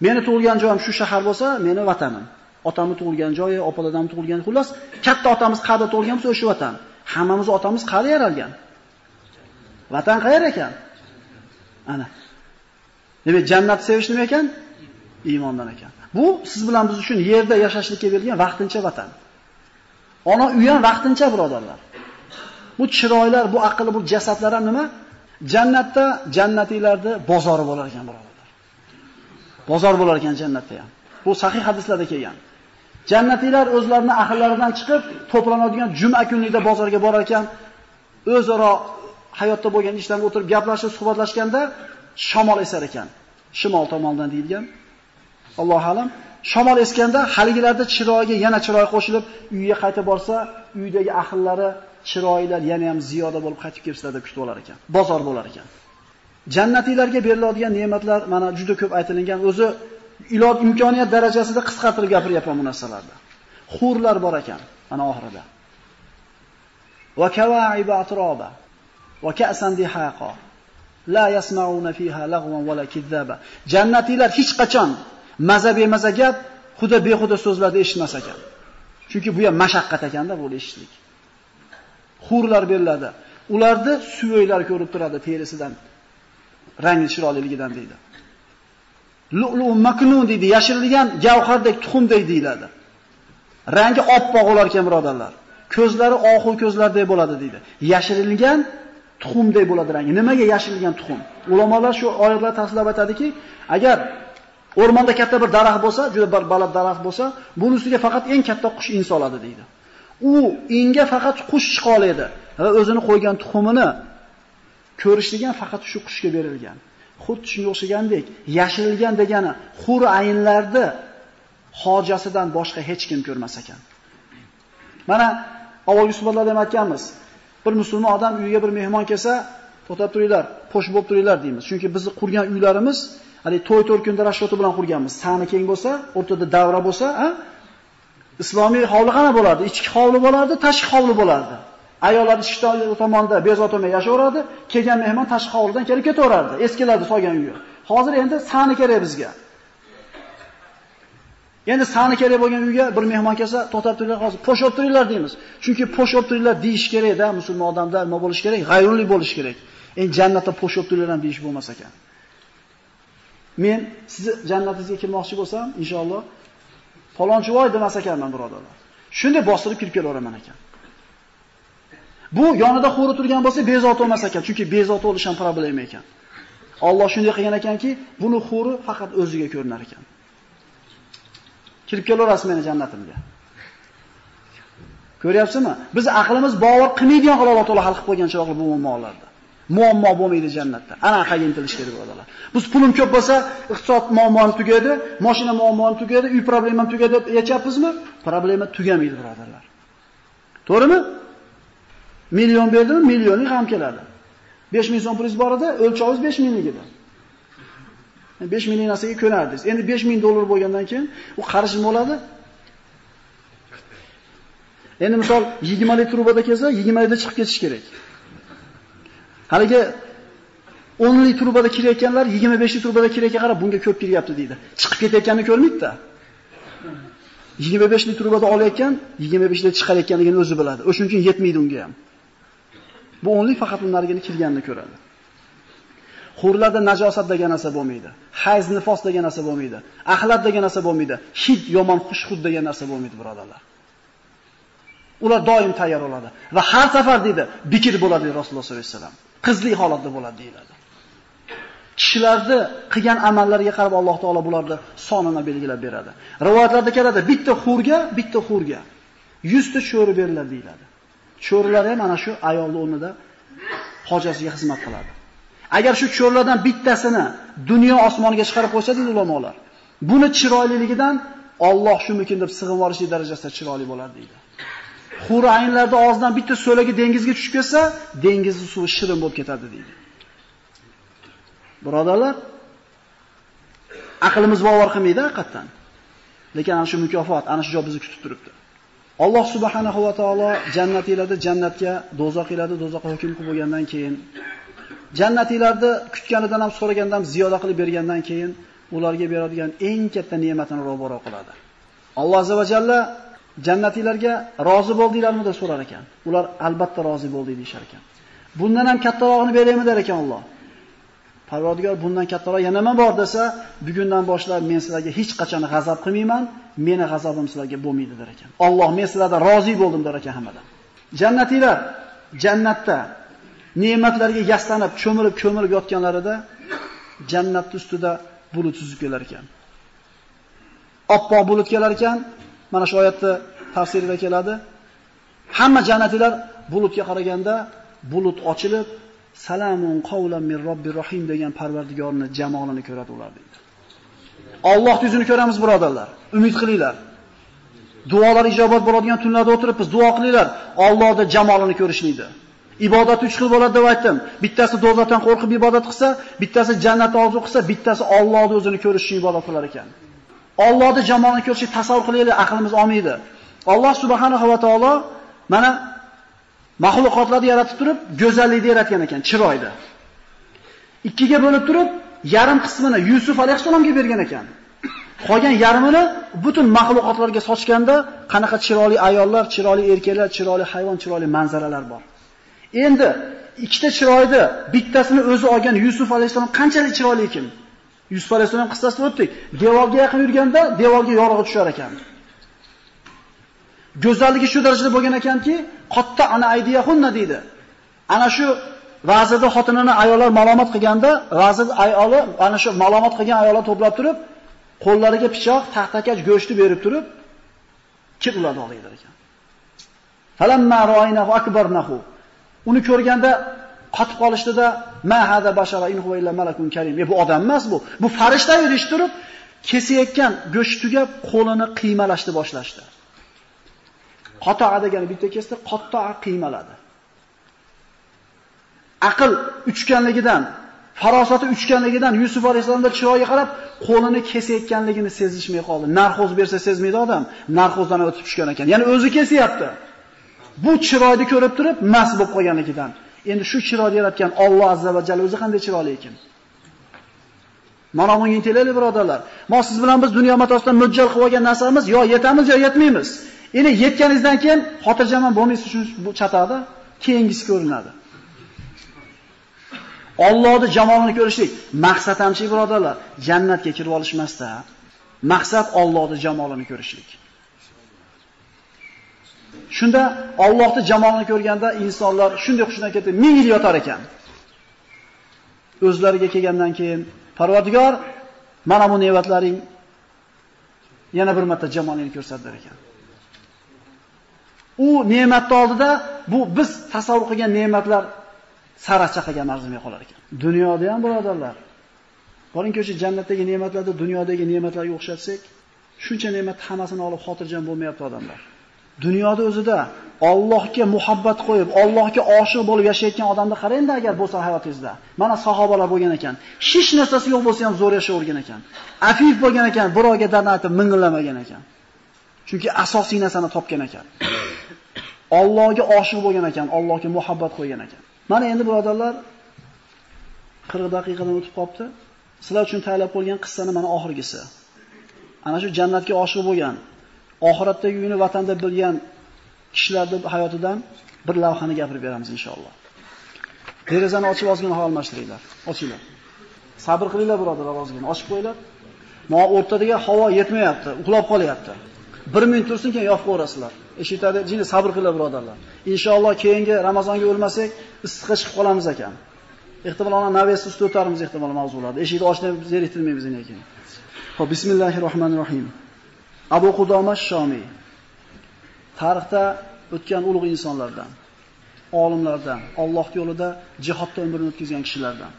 Meni tug'ilgan joyim shu shahar bo'lsa, meni vatanim. Otamni tug'ilgan joyi, opa tug'ilgan, xullas, katta otamiz qayerda tug'ilgan bo'lsa, o'sha vatan. Hammamiz otamiz qayerda yaralgan? Vatan qayer ekan? Ana. Demak, jannat sevish nima ekan? Iymondan ekan. Bu siz bilan biz uchun yerda yashashlikka berilgan vaqtincha vatan. Ona uy ham vaqtincha birodarlar. Bu chiroylar, bu aql, bu jasadlar ham nima? Jannatda jannatiylarda bozori bo'lar ekan birodarlar. Bozor bo'lar ekan jannatda ham. Bu sahih hadislarda kelgan. Jannatiylar o'zlarini ahllaridan chiqib to'planadigan juma kunlikda bozorga borar ekan, o'zaro hayotda bo'lgan ishlarga o'tirib gaplashib, suhbatlashganda shamol esar ekan. Shimol tomondan deyilgan. Alloh alam. Shamol esganda haligilarda chiroyiga yana chiroy qo'shilib, uyiga qaytib borsa, uydagi ahllari chiroylar yana ham ziyoda bo'lib qaytib kelsalar deb kutib olar ekan. Bozor bo'lar ekan. Jannatiylarga beriladigan ne'matlar mana juda ko'p aytilgan. O'zi iloj imkoniyat darajasida qisqartirib gapiryapman bu narsalarda. Hurlar bor ekan mana oxirida. Va kawa'iba atroba va ka'san dihaqa. La yasma'una fiha lagwan wala kizaba. Jannatiylar hech qachon maza bemaza gap, xudo behuda so'zlarni eshitmas ekan. Chunki bu ham mashaqqat ekanda bu eshitlik. Hurlar beriladi. Ularda suyaklar ko'rib turadi terisidan, rangi chiroyliligidan deydi. Lu'lu maknun deydi, yashirilgan gavhardek tuxumdek deyiladi. Rangi oppoq bo'lar ekan birodarlar. Ko'zlari oxu ko'zlardek bo'ladi deydi. Yashirilgan tuxumdek bo'ladi rangi. Nimaga yashirilgan tuxum? Ulamolar shu oyatlar tafsirlab aytadiki, agar o'rmonda katta bir daraxt bo'lsa, juda bir baland daraxt bo'lsa, buni ustiga faqat eng katta qush insoladi deydi. U inga faqat qush chiqa oladi va o'zini qo'ygan tuxumini ko'rishligan faqat shu qushga berilgan. Xuddi shunga o'xshagandek, yashirilgan degani hur ayinlarni hojasidan boshqa hech kim ko'rmas ekan. Mana avvalgi suhbatlarda ham aytganmiz. Bir musulmon odam uyiga bir mehmon kelsa, to'xtab turinglar, qo'sh bo'lib turinglar deymiz. Chunki bizni qurgan uylarimiz, hali to'y to'rkunda rashyoti bilan qurganmiz. Sani keng bo'lsa, o'rtada davra bo'lsa, a, Islomiy hovli qana bo'lardi? Ichki hovli bo'lardi, tashqi hovli bo'lardi. Ayollar ichki tomonda bezovta olmay yashayveradi, kelgan mehmon tashqi hovlidan kelib ketaverardi. Eskilarni solgan uyi. Hozir endi sani kerak bizga. Endi sani kerak bo'lgan uyga bir mehmon kelsa, to'xtab turinglar hozir, po'shib turinglar deymiz. Chunki po'shib turinglar deyish kerak-da, musulmon odamda nima bo'lish kerak? G'ayrunli bo'lish kerak. Endi jannatda po'shib turinglar ham deyish bo'lmas ekan. Men sizni jannatingizga kirmoqchi bo'lsam, inshaalloh falonchi voy demas ekanman, birodarlar. Shunday bostirib kirib kelaveraman ekan. Bu yonida xo'ri turgan bo'lsa bezovta olmas ekan, chunki bezovta bo'lish ham problema ekan. Alloh shunday qilgan ekanki, buni xo'ri faqat o'ziga ko'rinar ekan. Kirib kelaverasiz meni jannatimga. Ko'ryapsizmi? Biz aqlimiz bovar qilmaydigan qilib Alloh taolo hal qilib qo'ygan chiroqli bu muammolarda. Muammo bo'lmaydi jannatda. Ana qayga intilish kerak birodarlar. Biz pulim ko'p bo'lsa, iqtisod muammoni tugadi, mashina muammoni tugadi, uy problemam tugadi deb yechyapmizmi? Problema tugamaydi birodarlar. To'g'rimi? Million berdimi, millionlik ham keladi. 5 ming so'm pulingiz bor edi, o'lchovingiz 5 minglik edi. 5 minglik narsaga ko'nardingiz. Endi 5 ming dollar bo'lgandan keyin u qarish nima bo'ladi? Endi misol 20 lik trubada kelsa, 20 da chiqib ketish kerak. Haligi 10 lik trubada kirayotganlar 25 lik trubada kirayotgan qarab bunga ko'p kiryapti deydi. Chiqib ketayotganini ko'rmaydi-da. 25 lik trubada olayotgan, 25 lik chiqarayotganligini o'zi biladi. O'shuning uchun yetmaydi unga ham. Bu onlik faqat unlarga kirganini ko'radi. Hurlarda najosat degan narsa bo'lmaydi. Hayz nifos degan narsa bo'lmaydi. Axlat degan narsa bo'lmaydi. Hid yomon xushxud degan narsa bo'lmaydi, birodarlar. Ular doim tayyor oladi va har safar dedi, bikir bo'ladi Rasululloh sollallohu alayhi vasallam. Qizli holatda bo'ladi deyiladi. Kishilarni qilgan amallariga qarab Alloh taolo bularni sonini belgilab beradi. Rivoyatlarda keladi, bitta xurga, bitta xurga 100 ta cho'ri beriladi deyiladi. Cho'rlar ham mana shu ayolning o'rnida hojasiga xizmat qiladi. Agar shu cho'rlardan bittasini dunyo osmoniga chiqarib qo'ysa deydi ulamolar, buni chiroyliligidan Alloh shumikin deb sig'inib olishlik darajasida chiroyli bo'ladi deydi. Hur aynlarda og'zidan bitta so'lagi dengizga tushib ketsa, dengizning suvi shirin bo'lib ketadi deydi. Birodarlar, aqlimiz bovar qilmaydi haqiqatan. Lekin ana shu mukofot, ana shu joy bizni kutib turibdi. Alloh subhanahu va taolo jannatiylarda jannatga, do'zaxiylarda dozoqqa hukm qilib bo'lgandan keyin jannatiylarni kutganidan ham so'ragandan ham ziyoda qilib bergandan keyin ularga beradigan eng katta ne'matini ro'baro qiladi. Alloh azza va jalla jannatinglarga rozi bo'ldinglarmi deb so'rar ekan. Ular albatta rozi bo'ldik deyshar ekan. Bundan ham kattarog'ini beraymi der ekan Alloh. Parvardigor bundan kattaroq yana nima bor desa, bugundan boshlab men sizlarga hech qachon g'azab qilmayman, meni g'azabim sizlarga bo'lmaydi der ekan. Alloh men sizlardan rozi bo'ldim der ekan hammadan. Jannatinglar jannatda ne'matlarga yaslanib, cho'milib, ko'milib yotganlarida jannat ustida bulut suzib kelar ekan. Oppoq bulut kelar ekan. Mana shu oyatda tafsirida keladi. Hamma jannatiylar bulutga qaraganda bulut ochilib, salamun qawlan min robbir rohim degan Parvardigorning jamolini ko'radi ular deydi. Alloh yuzini ko'ramiz birodarlar. Umid qilinglar. Duolar ijobat bo'ladigan tunlarda o'tiribmiz, duo qilinglar. Allohning jamolini ko'rishlikni. Ibodat uch xil bo'ladi deb aytdim. Bittasi do'zaxdan qo'rqib ibodat qilsa, bittasi jannat orzu qilsa, bittasi Allohni o'zini ko'rish uchun ibodat qilar ekan. Allohning jamolini ko'rishni tasavvur qilaylik, aqlimiz olmaydi. Alloh subhanahu va taolo mana Mahluqotlarni yaratib turib, go'zallikni yaratgan ekan, chiroyda. Ikkiga bo'lib turib, yarim qismini Yusuf alayhisalomga bergan ekan. Qolgan yarmini butun mahluqotlarga sochganda qanaqa chiroyli ayollar, chiroyli erkaklar, chiroyli hayvon, chiroyli manzaralar bor. Endi ikkita chiroyni bittasini o'zi olgan Yusuf alayhisalom qanchalik chiroyli ekan? Yusuf alayhisalom qissasini o'tdik. Devorga yaqin yurganda devorga yorug'i tushar ekan. Go'zalligi shu darajada bo'lgan ekanki, qotta ana aydiyahunna deydi. Ana shu vazirda xotinini ayollar malomat qilganda, vazir ayoli ana shu malomat qilgan ayollar to'plab turib, qo'llariga pichoq, taxtakach go'shtni berib turib, kim ularni olaydir ekan. Falamma ra'aynahu akbarnahu. Uni ko'rganda qotib qolishdida ma hada bashara in huwa illa malakun karim. E bu odam emas bu. Bu farishta edi turib, kesayotgan go'sht tugab qo'lini qiymalashni boshlashdi. Qato'a degani bitta kesdi, qatto'a qiymaladi. Aql uchganligidan, farosati uchganligidan Yusuf alayhisolamda chiroyiga qarab, qo'lini kesayotganligini sezishmay qoldi. Narxoz bersa sezmaydi odam, narxozdan o'tib tushgan ekan. Ya'ni o'zi kesyapti. Bu chiroyni ko'rib turib, mas bo'lib qolganligidan. Endi shu chiroyni yaratgan Alloh azza va jalla o'zi qanday chiroyli ekan? Mana bunga intilaylik birodarlar. Mana siz bilan biz dunyo matosidan mo'jjal qilib olgan narsamiz yo yetamiz yo yetmaymiz. Endi yetganingizdan keyin xotirjam bo'lmaysiz shu bu chatada keyingisi ko'rinadi. Allohning jamolini ko'rishlik maqsad hamchi birodarlar, jannatga kirib olishmasda, maqsad Allohning jamolini ko'rishlik. Shunda Allohning jamolini ko'rganda insonlar shunday xushdan ketib, ming yil yotar ekan. O'zlariga kelgandan keyin Parvardigor, mana bu ne'matlaring yana bir marta jamolini ko'rsatdi ekan. U ne'matni oldida bu biz tasavvur qilgan ne'matlar saracha qilgan arzimay qolar ekan. Dunyoda ham birodarlar. Boringki o'sha jannatdagi ne'matlarni dunyodagi ne'matlarga o'xshatsak, shuncha ne'mat hammasini olib xotirjam bo'lmayapti odamlar. Dunyoda o'zida Allohga muhabbat qo'yib, Allohga oshiq bo'lib yashayotgan odamni qarang agar bo'lsa hayotingizda. Mana sahobalar bo'lgan ekan. Hech narsasi yo'q bo'lsa ham zo'r yashayvergan ekan. Afif bo'lgan ekan, birovga dardni ming'illamagan ekan. Chunki asosiy narsani topgan ekan. Allohga oshiq bo'lgan ekan, Allohga muhabbat qo'ygan ekan. Mana endi birodarlar 40 daqiqadan o'tib qopti. Sizlar uchun tayyorlab qo'ygan qissani mana oxirgisi. Ana shu jannatga oshiq bo'lgan, oxiratdagi uyini vatanda bilgan kishilarning hayotidan bir lavhani gapirib beramiz inshaalloh. Derazani ochib ozgina havo almashtiringlar. Ochinglar. Sabr qilinglar birodarlar ozgina, ochib qo'yinglar. Mana o'rtadagi havo yetmayapti, uxlab qolyapti. 1 minut tursin keyin yopib qo'yasizlar. Eshitadi, jini sabr qilinglar birodarlar. Inshaalloh keyingi Ramazonga o'lmasak, issiqqa chiqib qolamiz ekan. Ehtimol ona navesi ustida o'tarmiz ehtimol mavzularni. Eshikni ochib zeriktirmaymiz lekin. Xo'p, bismillahirrohmanirrohim. Abu Qudoma Shomiy tarixda o'tgan ulug' insonlardan, olimlardan, Alloh yo'lida jihodda umrini o'tkazgan kishilardan.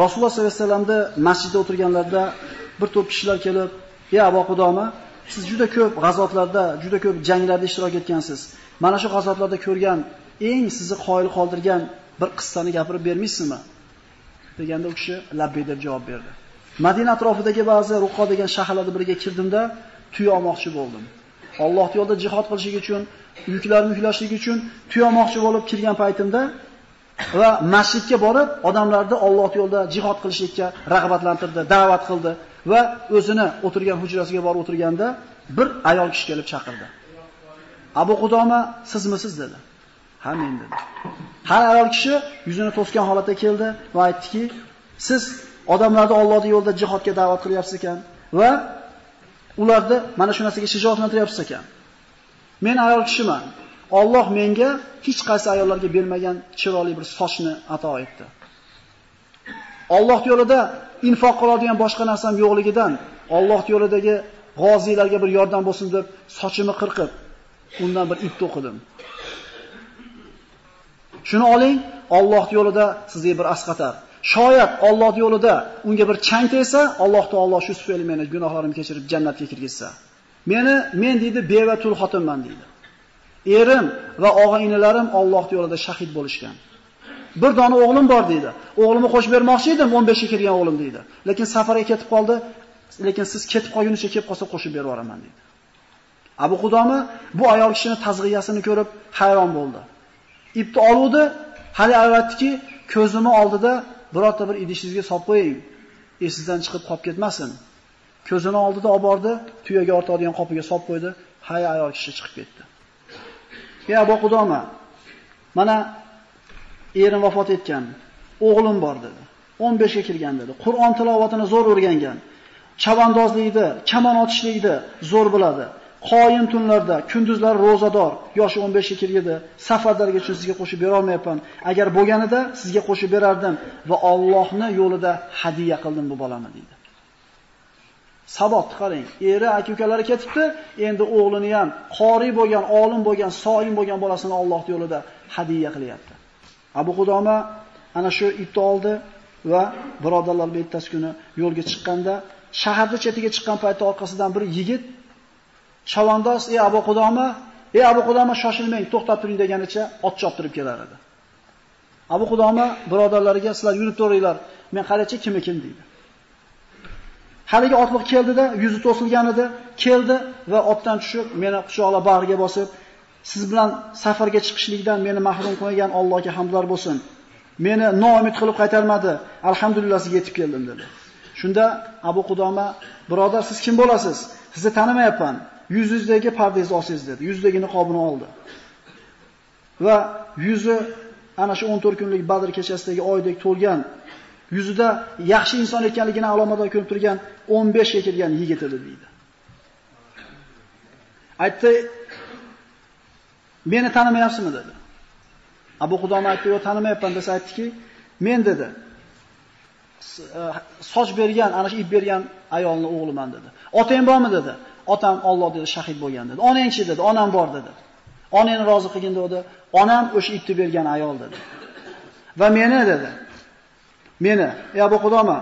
Rasululloh sollallohu alayhi vasallamda masjidda o'tirganlarda bir to'p kishilar kelib, "Ey Abu Qudoma, Siz juda ko'p g'azotlarda, juda ko'p janglarda ishtirok etgansiz. Mana shu g'azotlarda ko'rgan eng sizni qoyil qoldirgan bir qissani gapirib bermaysizmi? deganda u kishi labbay deb javob berdi. Madina atrofidagi ba'zi Ruqqo degan shaharlarda biriga kirdimda, tuya olmoqchi bo'ldim. Alloh yo'lida jihad qilish uchun, yuklarni yuklashlik uchun tuya olmoqchi bo'lib kirgan paytimda va masjidga borib, odamlarni Alloh yo'lida jihad qilishlikka rag'batlantirdi, da'vat qildi va o'zini o'tirgan hujrasiga borib o'tirganda bir ayol kishi kelib chaqirdi. Abu Qudoma sizmisiz dedi. Ha men dedi. Har ayol kishi yuzini to'sgan holatda keldi va aytdiki, siz odamlarni Allohning yo'lida jihodga da'vat qilyapsiz ekan va ularni mana shu narsaga shijoatlantiryapsiz ekan. Men ayol kishiman. Alloh menga hech qaysi ayollarga bermagan chiroyli bir sochni ato etdi. Alloh yo'lida infoq qiladigan boshqa narsam yo'qligidan Alloh yo'lidagi g'ozilarga bir yordam bo'lsin deb sochimni qirqib, undan bir ip to'qidim. Shuni oling, Alloh yo'lida sizga bir asqatar. Shoyat Alloh yo'lida unga bir chang tegsa, Alloh taolo shu tufayli meni gunohlarimni kechirib jannatga kirgizsa. Meni men deydi beva tul xotinman deydi. Erim va og'a-inilarim Alloh yo'lida shahid bo'lishgan. Bir dona o'g'lim bor deydi. O'g'limni qo'shib bermoqchi edim 15 ga kirgan o'g'lim deydi. Lekin safarga ketib qoldi. Lekin siz ketib qolgunicha kelib qolsa qo'shib berib yuboraman deydi. Abu Qudoma bu ayol kishini tazg'iyasini ko'rib hayron bo'ldi. Ipni oluvdi, hali aytdiki, ko'zimi oldida birorta bir idishingizga solib qo'ying. Esingizdan chiqib qolib ketmasin. Ko'zini oldida olib bordi, tuyaga ortadigan qopiga solib qo'ydi. Hay ayol kishi chiqib ketdi. "Ya Abu Qudoma, mana erim vafot etgan, o'g'lim bor" dedi. 15 ga kirgan dedi. Qur'on tilovatini zo'r o'rgangan. Chavandozlikni, kamon otishlikni zo'r biladi. Qoyim tunlarda, kunduzlar ro'zador, yoshi 15 ga kirgidi. safarlarga uchun sizga qo'shib bera olmayapman. Agar bo'lganida sizga qo'shib berardim va Allohni yo'lida hadiya qildim bu bolamni dedi. Sabot qarang, eri aka-ukalari ketibdi, endi o'g'lini ham qori bo'lgan, olim bo'lgan, soim bo'lgan bolasini Alloh yo'lida hadiya qilyapti. Abu Qudoma ana shu ipni oldi va birodarlar bittasi kuni yo'lga chiqqanda, shaharning chetiga chiqqan paytda orqasidan bir yigit Shavandos, "Ey Abu Qudoma, ey Abu Qudoma shoshilmang, to'xtab turing" deganicha ot choptirib kelar edi. Abu Qudoma birodarlariga "Sizlar yurib turinglar, men qarachi kim ekan" deydi. Haligi otliq keldida, yuzi to'silgan edi, keldi va otdan tushib, meni quchoqlab bag'riga bosib, siz bilan safarga chiqishlikdan meni mahrum qilgan Allohga hamdlar bo'lsin. Meni noumid qilib qaytarmadi. Alhamdulillah sizga yetib keldim dedi. Shunda Abu Qudoma, birodar siz kim bo'lasiz? Sizni tanimayapman. Yuzingizdagi pardangizni olsangiz dedi. Yuzdagi niqobini oldi. Va yuzi ana shu 14 kunlik Badr kechasidagi oydek to'lgan yuzida yaxshi inson ekanligini alomatlar ko'rib turgan 15 ga kirgan yigit edi deydi. Aytdi, "Meni tanimayapsizmi?" dedi. Abu Qudoma aytdi, "Yo'q, tanimayapman" desa aytdiki, "Men" dedi. E, soch bergan, ana shu ip bergan ayolning o'g'liman dedi. "Otang bormi?" dedi. "Otam Alloh dedi, shahid bo'lgan" dedi. "Onangchi?" dedi. "Onam bor" dedi. "Onangni rozi qilgin" dedi. "Onam o'sha itni bergan ayol" dedi. "Va meni" dedi. Meni, ey Abu Qudoma,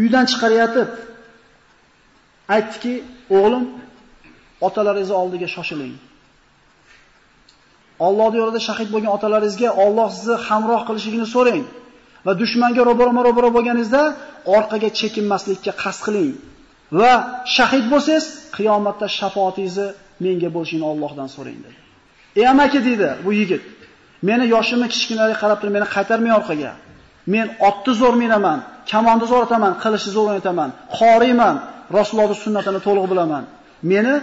uydan chiqaryapti. Aytdiki, o'g'lim, otalaringiz oldiga shoshiling. Alloh yo'lida shahid bo'lgan otalaringizga Alloh sizni hamroh qilishligini so'rang va dushmanga ro'baro-ro'baro bo'lganingizda orqaga chekinmaslikka qasd qiling va shahid bo'lsangiz, qiyomatda shafoatingizni menga bo'lishini Allohdan so'rang dedi. Ey amaki dedi bu yigit, meni yoshimni kichkinalik qarab turib meni qaytarmay orqaga. Men otni zo'r minaman, kamonni zo'r ataman, qilichni zo'r o'ynataman, qoriyman, Rasulullohning sunnatini to'liq bilaman. Meni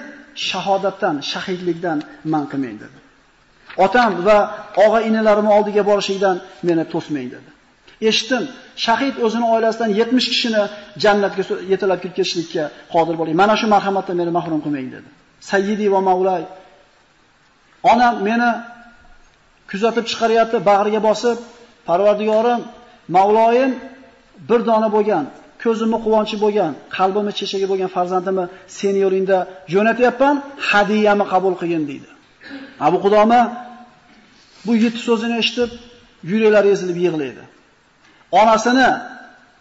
shahodatdan, shahidlikdan man qilmang dedi. Otam va og'a-inalarim oldiga borishidan meni to'smang dedi. Eshitdim, shahid o'zini oilasidan 70 kishini jannatga yetalab kirib ketishlikka qodir bo'ling. Mana shu marhamatdan meni mahrum qilmang dedi. Sayyidi va Mavlay. Onam meni kuzatib chiqaryapti, bag'riga bosib, Parvardigorim, Mavloyim bir dona bo'lgan, ko'zimni quvonchi bo'lgan, qalbimni chechagi bo'lgan farzandimni seni yo'lingda jo'natyapman, hadiyamni qabul qilgin deydi. Abu Qudoma bu yetti so'zini eshitib, yuraklari ezilib yig'laydi. Onasini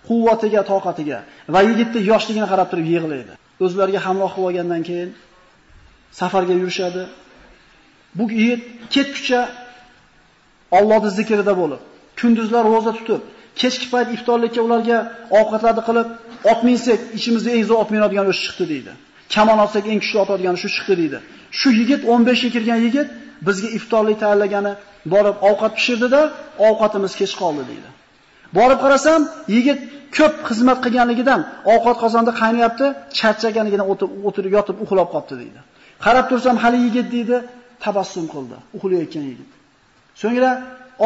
quvvatiga, toqatiga va yigitning yoshligini qarab turib yig'laydi. o'zlariga hamroh qilib olgandan keyin safarga yurishadi. Bu yigit ketguncha Allohning zikrida bo'lib, kunduzlar roza tutib, kechki payt iftorlikka ularga ovqatlarni qilib, ot minsak, ichimizda eng zo'r ot minadigan o'sha chiqdi deydi. Kamon olsak eng kuchli otadigan shu chiqdi deydi. Shu yigit 15 ga kirgan yigit bizga iftorlik tayyorlagani borib ovqat pishirdida, ovqatimiz kech qoldi deydi. Borib qarasam, yigit ko'p xizmat qilganligidan ovqat qozonda qaynayapti, charchaganligidan o'tirib yotib uxlab qopti deydi. Qarab tursam, hali yigit deydi, tabassum qildi, uxlayotgan yigit. So'ngra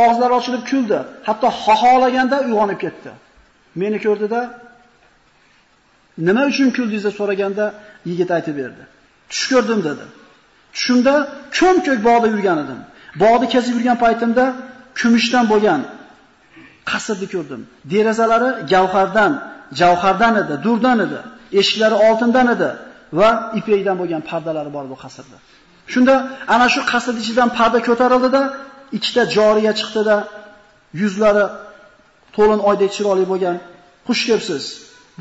og'izlari ochilib kuldi. Hatto xoholaganda uyg'onib ketdi. Meni ko'rdida nima uchun kuldingiz deb so'raganda yigit aytib berdi. Tush ko'rdim dedi. Tushimda ko'm-ko'k bog'da yurgan edim. Bog'da kezib yurgan paytimda kumushdan bo'lgan qasrni ko'rdim. Derazalari javhardan, javhardan edi, durdan edi. Eshiklari oltindan edi va ipekdan bo'lgan pardalari bor bu qasrda. Shunda ana shu qasr ichidan parda ko'tarildida, ikkita joriya chiqdida, yuzlari to'lin oydek chiroyli bo'lgan, "Xush kelibsiz"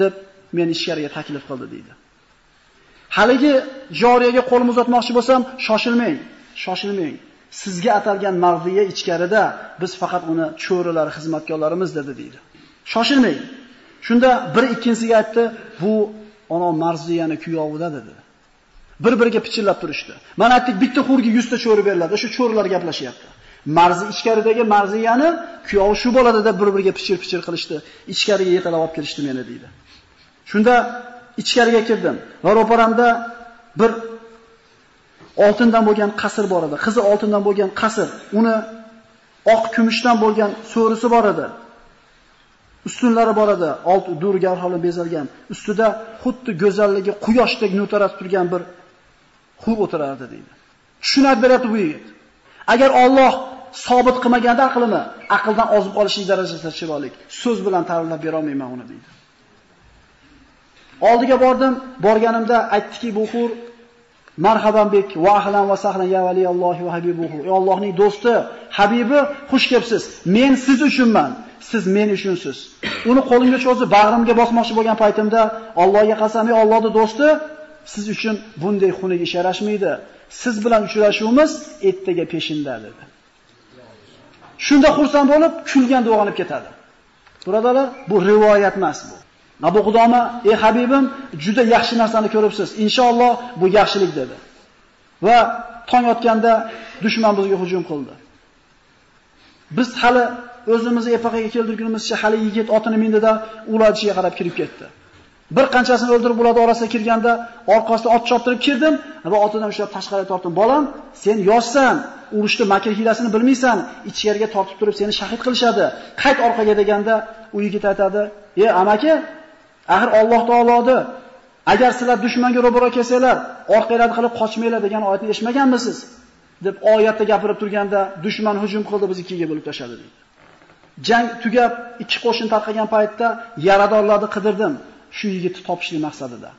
deb meni ichkariga taklif qildi deydi. Haligi joriyaga qo'lim uzatmoqchi bo'lsam, shoshilmang, shoshilmang. Sizga atalgan marziya ichkarida, biz faqat uni cho'rilar, xizmatkorlarimiz dedi deydi. Shoshilmang. Shunda bir ikkinchisiga aytdi, bu ona marziyani kuyovida dedi. Bir-biriga pichirlab turishdi. Mana aytdik, bitta xurga 100 ta cho'ri beriladi. Shu cho'rilar gaplashyapti. Marzi ichkaridagi marziyani kuyovi shu bo'ladi deb bir-biriga pichir-pichir qilishdi. Ichkariga yetalab olib kelishdi meni deydi. Shunda ichkariga kirdim va ro'paramda bir oltindan bo'lgan qasr bor edi. Qizi oltindan bo'lgan qasr. Uni oq kumushdan bo'lgan so'risi bor edi. Ustunlari bor edi, old durgar holi bezalgan. Ustida xuddi go'zalligi quyoshdek nutarat turgan bir xur o'tirardi deydi. Shuni beradi bu yigit. Agar Alloh sobit qilmaganda aqlini, aqldan ozib qolishlik darajasida chiroylik. So'z bilan ta'riflab bera olmayman uni deydi. Oldiga bordim, borganimda aytdiki bu xur marhaban bek va ahlan va sahlan ya valiyallohi va habibuhu. Ey Allohning do'sti, habibi, xush kelibsiz. Men siz uchunman, siz men uchunsiz. Uni qo'limga cho'zib bag'rimga bosmoqchi bo'lgan paytimda Allohga qasam, ey Allohning do'sti, siz uchun bunday xunuk ish yarashmaydi. Siz bilan uchrashuvimiz ertaga peshinda dedi. Shunda xursand bo'lib, kulgan duolanib ketadi. Birodarlar, bu rivoyat emas bu. Abu Qudoma, "Ey Habibim, juda yaxshi narsani ko'ribsiz. Inshaalloh bu yaxshilik" dedi. Va tong otganda dushman bizga hujum qildi. Biz hali o'zimizni epaqaga keltirganimizcha hali yigit otini mindida ularchiga qarab kirib ketdi. Bir qanchasini o'ldirib ularning orasiga kirganda orqasidan ot choptirib kirdim va otidan ushlab tashqariga tortdim. "Bolam, sen yoshsan, urushda makr hilasini bilmaysan, ichkariga tortib turib seni shahid qilishadi. Qayt orqaga" deganda u yigit aytadi: "Ey amaki, Axir Alloh taolodi agar sizlar dushmanga ro'baro kelsanglar, orqanglarni qilib qochmanglar degan oyatni eshitmaganmisiz? deb oyatda gapirib turganda dushman hujum qildi, biz ikkiga bo'lib tashladi deydi. Jang tugab, ikki qo'shin tarqagan paytda yaradorlarni qidirdim, shu yigitni topishlik maqsadida.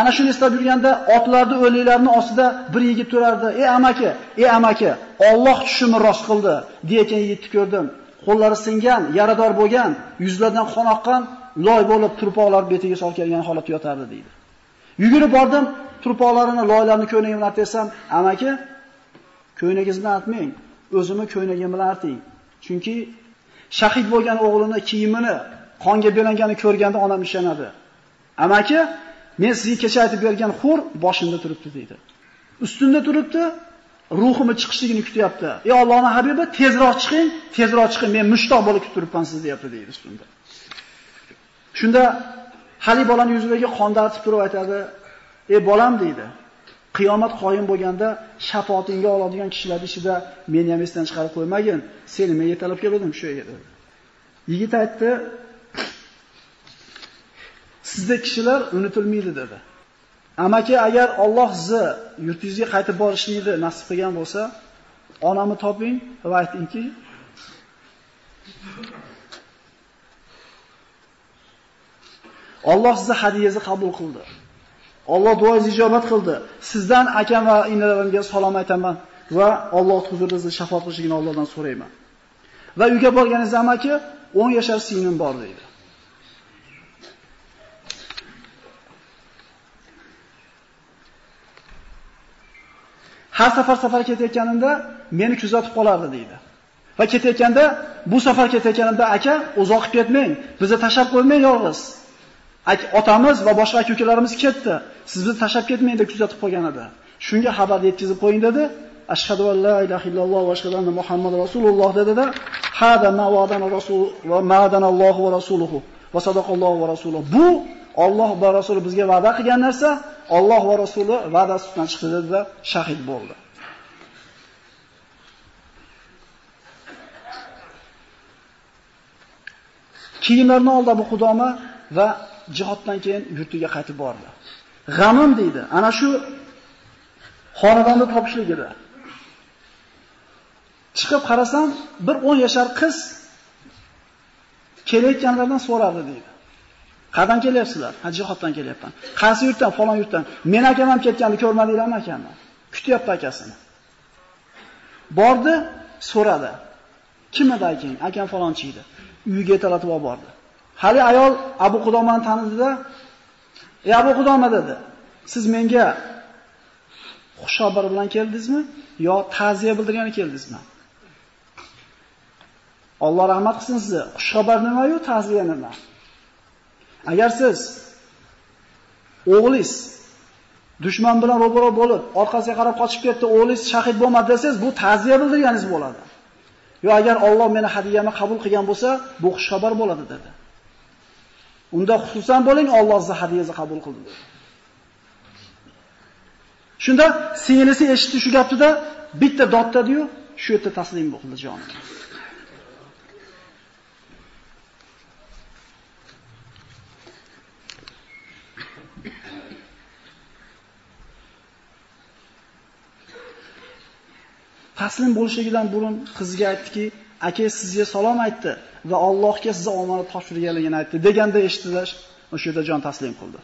Ana shuni istab yurganda otlarni o'liklarini ostida bir yigit turardi. "Ey amaki, ey amaki, Alloh tushimni rost qildi" degan yigitni ko'rdim. Qo'llari singan, yarador bo'lgan, yuzlaridan qon oqqan, loy bo'lib turpoqlar betiga solib kelgan holatda yotardi deydi. Yugurib bordim, turpoqlarini, loylarni ko'ynagim artsam, amaki, ko'ynagingizni artmang, o'zimni ko'ynagim bilan arting. Chunki shahid bo'lgan o'g'lini kiyimini, qonga belanganini ko'rganda onam ishonadi. Amaki, men sizga kecha aytib bergan xur boshimda turibdi deydi. Ustunda turibdi, ruhimni chiqishligini kutyapti. Ey Allohning habibi, tezroq chiqing, tezroq chiqing, men mushtoq bo'lib kutib turibman sizni deyapti deydi ustunda. Shunda hali bolani yuzidagi qon artib turib aytadi: "Ey bolam" deydi. Qiyomat qoyim bo'lganda shafoatingga oladigan kishilar ichida meni ham esdan chiqarib qo'ymagin. Seni men yetalab keldim shu yerga. Yigit aytdi: "Sizda kishilar unutilmaydi" dedi. Amaki agar Alloh sizni yurtingizga qaytib borishlikni nasib qilgan bo'lsa, onamni toping va aytingki, Alloh sizni hadiyangizni qabul qildi. Alloh duoingizni ijobat qildi. Sizdan akam va inalarimga salom aytaman va Alloh huzurida sizni shafaat qilishligini Allohdan so'rayman. Va uyga borganingizda amaki 10 yashar singlim bor deydi. Har safar safar ketayotganimda meni kuzatib qolardi deydi. Va ketayotganda bu safar ketayotganimda aka uzoq ketmang, bizni tashab qo'ymang yolg'iz. Otamiz va boshqa aka-ukalarimiz ketdi. Siz bizni tashlab ketmang deb kuzatib qolgan edi. Shunga xabar yetkazib qo'ying dedi. Ashhadu an la ilaha illalloh va ashhadu anna Muhammad rasululloh dedi-da, hada ma rasul va ma'adana Alloh va rasuluhu va sadaqallohu va rasuluhu. Bu Alloh va rasuli bizga va'da qilgan narsa, Alloh va rasuli va'dasidan chiqdi dedi-da, shahid bo'ldi. Kiyimlarni oldi bu Qudoma va jihoddan keyin yurtiga qaytib bordi. G'amim deydi. Ana shu xonadonni topishligida. Chiqib qarasam, bir 10 yashar qiz kelayotganlardan so'radi deydi. Qayerdan kelyapsizlar? Ha, jihoddan kelyapman. Qaysi yurtdan? Falon yurtdan. Men akam ham ketganini ko'rmadinglarmi akamni? Kutyapti akasini. Bordi, so'radi. Kim edi akang? Akam falonchi edi. Uyiga yetalatib olib bordi. Hali ayol Abu Qudomani tanidida, "Ey Abu Qudoma" dedi. "Siz menga xushxabar bilan keldingizmi yo ta'ziya bildirgani keldingizmi?" Alloh rahmat qilsin sizni. Xushxabar nima-yu, ta'ziya nima? Agar siz o'g'lingiz dushman bilan ro'baro bo'lib, orqasiga qarab qochib ketdi, o'g'lingiz shahid bo'lmadi desangiz, bu ta'ziya bildirganingiz bo'ladi. Yo agar Alloh meni hadiyamni qabul qilgan bo'lsa, bu xushxabar bo'ladi dedi. Unda xususan bo'ling, Alloh sizni hadiyangizni qabul qildi dedi. Shunda singlisi eshitdi shu gapni-da, bitta dotdadi-yu, shu yerda taslim bo'ldi jonim. Taslim bo'lishligidan burun qizga aytdiki, aka sizga salom aytdi va Allohga sizni omonat topshirganligini aytdi. Deganda eshitdilar, o'sha yerda jon taslim qildi.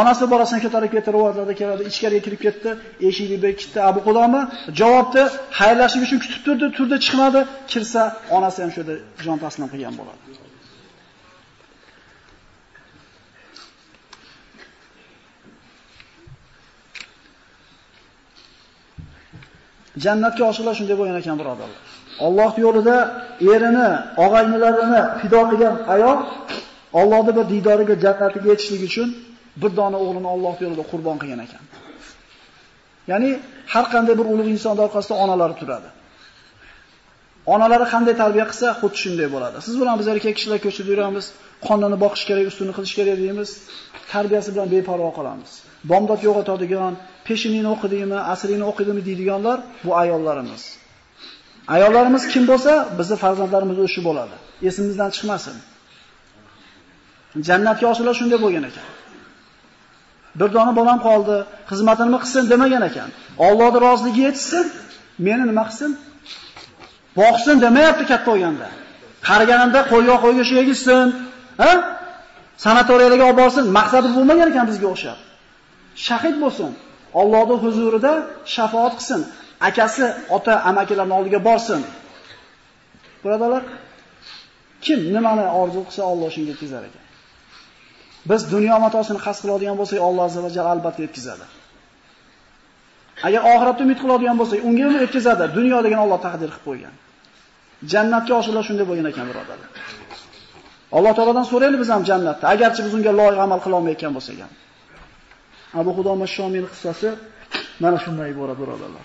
Onasi borasini ko'tarib ketdi, rivoyatlarda keladi, ichkariga kirib ketdi, eshikni bekitdi. Abu Qudoma javobni xayrlashib uchun kutib turdi, turdi chiqmadi, kirsa onasi ham shu yerda jon taslim qilgan bo'ladi. Jannatga oshiqlar shunday bo'lgan ekan, birodarlar. Alloh yo'lida erini, og'aynilarini fido qilgan ayol Allohning bir diydoriga jannatiga yetishlik uchun bir dona o'g'lini Alloh yo'lida qurbon qilgan ekan. Ya'ni har qanday bir ulug' inson orqasida onalari turadi. Onalari qanday tarbiya qilsa, xuddi shunday bo'ladi. Siz bilan biz erkak kishilar ko'chada yuramiz, qonini boqish kerak, ustini qilish kerak deymiz, tarbiyasi bilan beparvo qolamiz. Bomdod yo'qotadigan, peshinini o'qidimi, asrini o'qidimi deydiganlar bu ayollarimiz. Ayollarimiz kim bo'lsa, bizning farzandlarimiz o'sha bo'ladi. Esimizdan chiqmasin. Jannatga oshilar shunday bo'lgan ekan. Bir dona bolam qoldi, xizmatini qilsin demagan ekan. Allohning roziligi yetsin, meni nima qilsin? Boqsin demayapti katta bo'lganda. Qariganimda qo'yga qo'yga shu yegizsin, ha? Sanatoriyalarga olib borsin, maqsadi bo'lmagan ekan bizga o'xshab. Shahid bo'lsin. Allohning huzurida shafaat qilsin. Akasi, ota, amakilarning oldiga borsin. Birodalar, kim nimani orzu qilsa Alloh shunga yetkazar ekan. Biz dunyo matosini qas qiladigan bo'lsak, Alloh azza va jalla albatta yetkazadi. Agar oxiratda umid qiladigan bo'lsak, unga ham yetkazadi. Dunyo degan Alloh taqdir qilib qo'ygan. Jannatga oshirlar shunday bo'lgan ekan, birodalar. Alloh taoladan so'raylik biz ham jannatda, agarchi biz unga loyiq amal qila olmayotgan bo'lsak ham. Abu Xudoma Shomin qissasi mana shunday iborat, birodalar.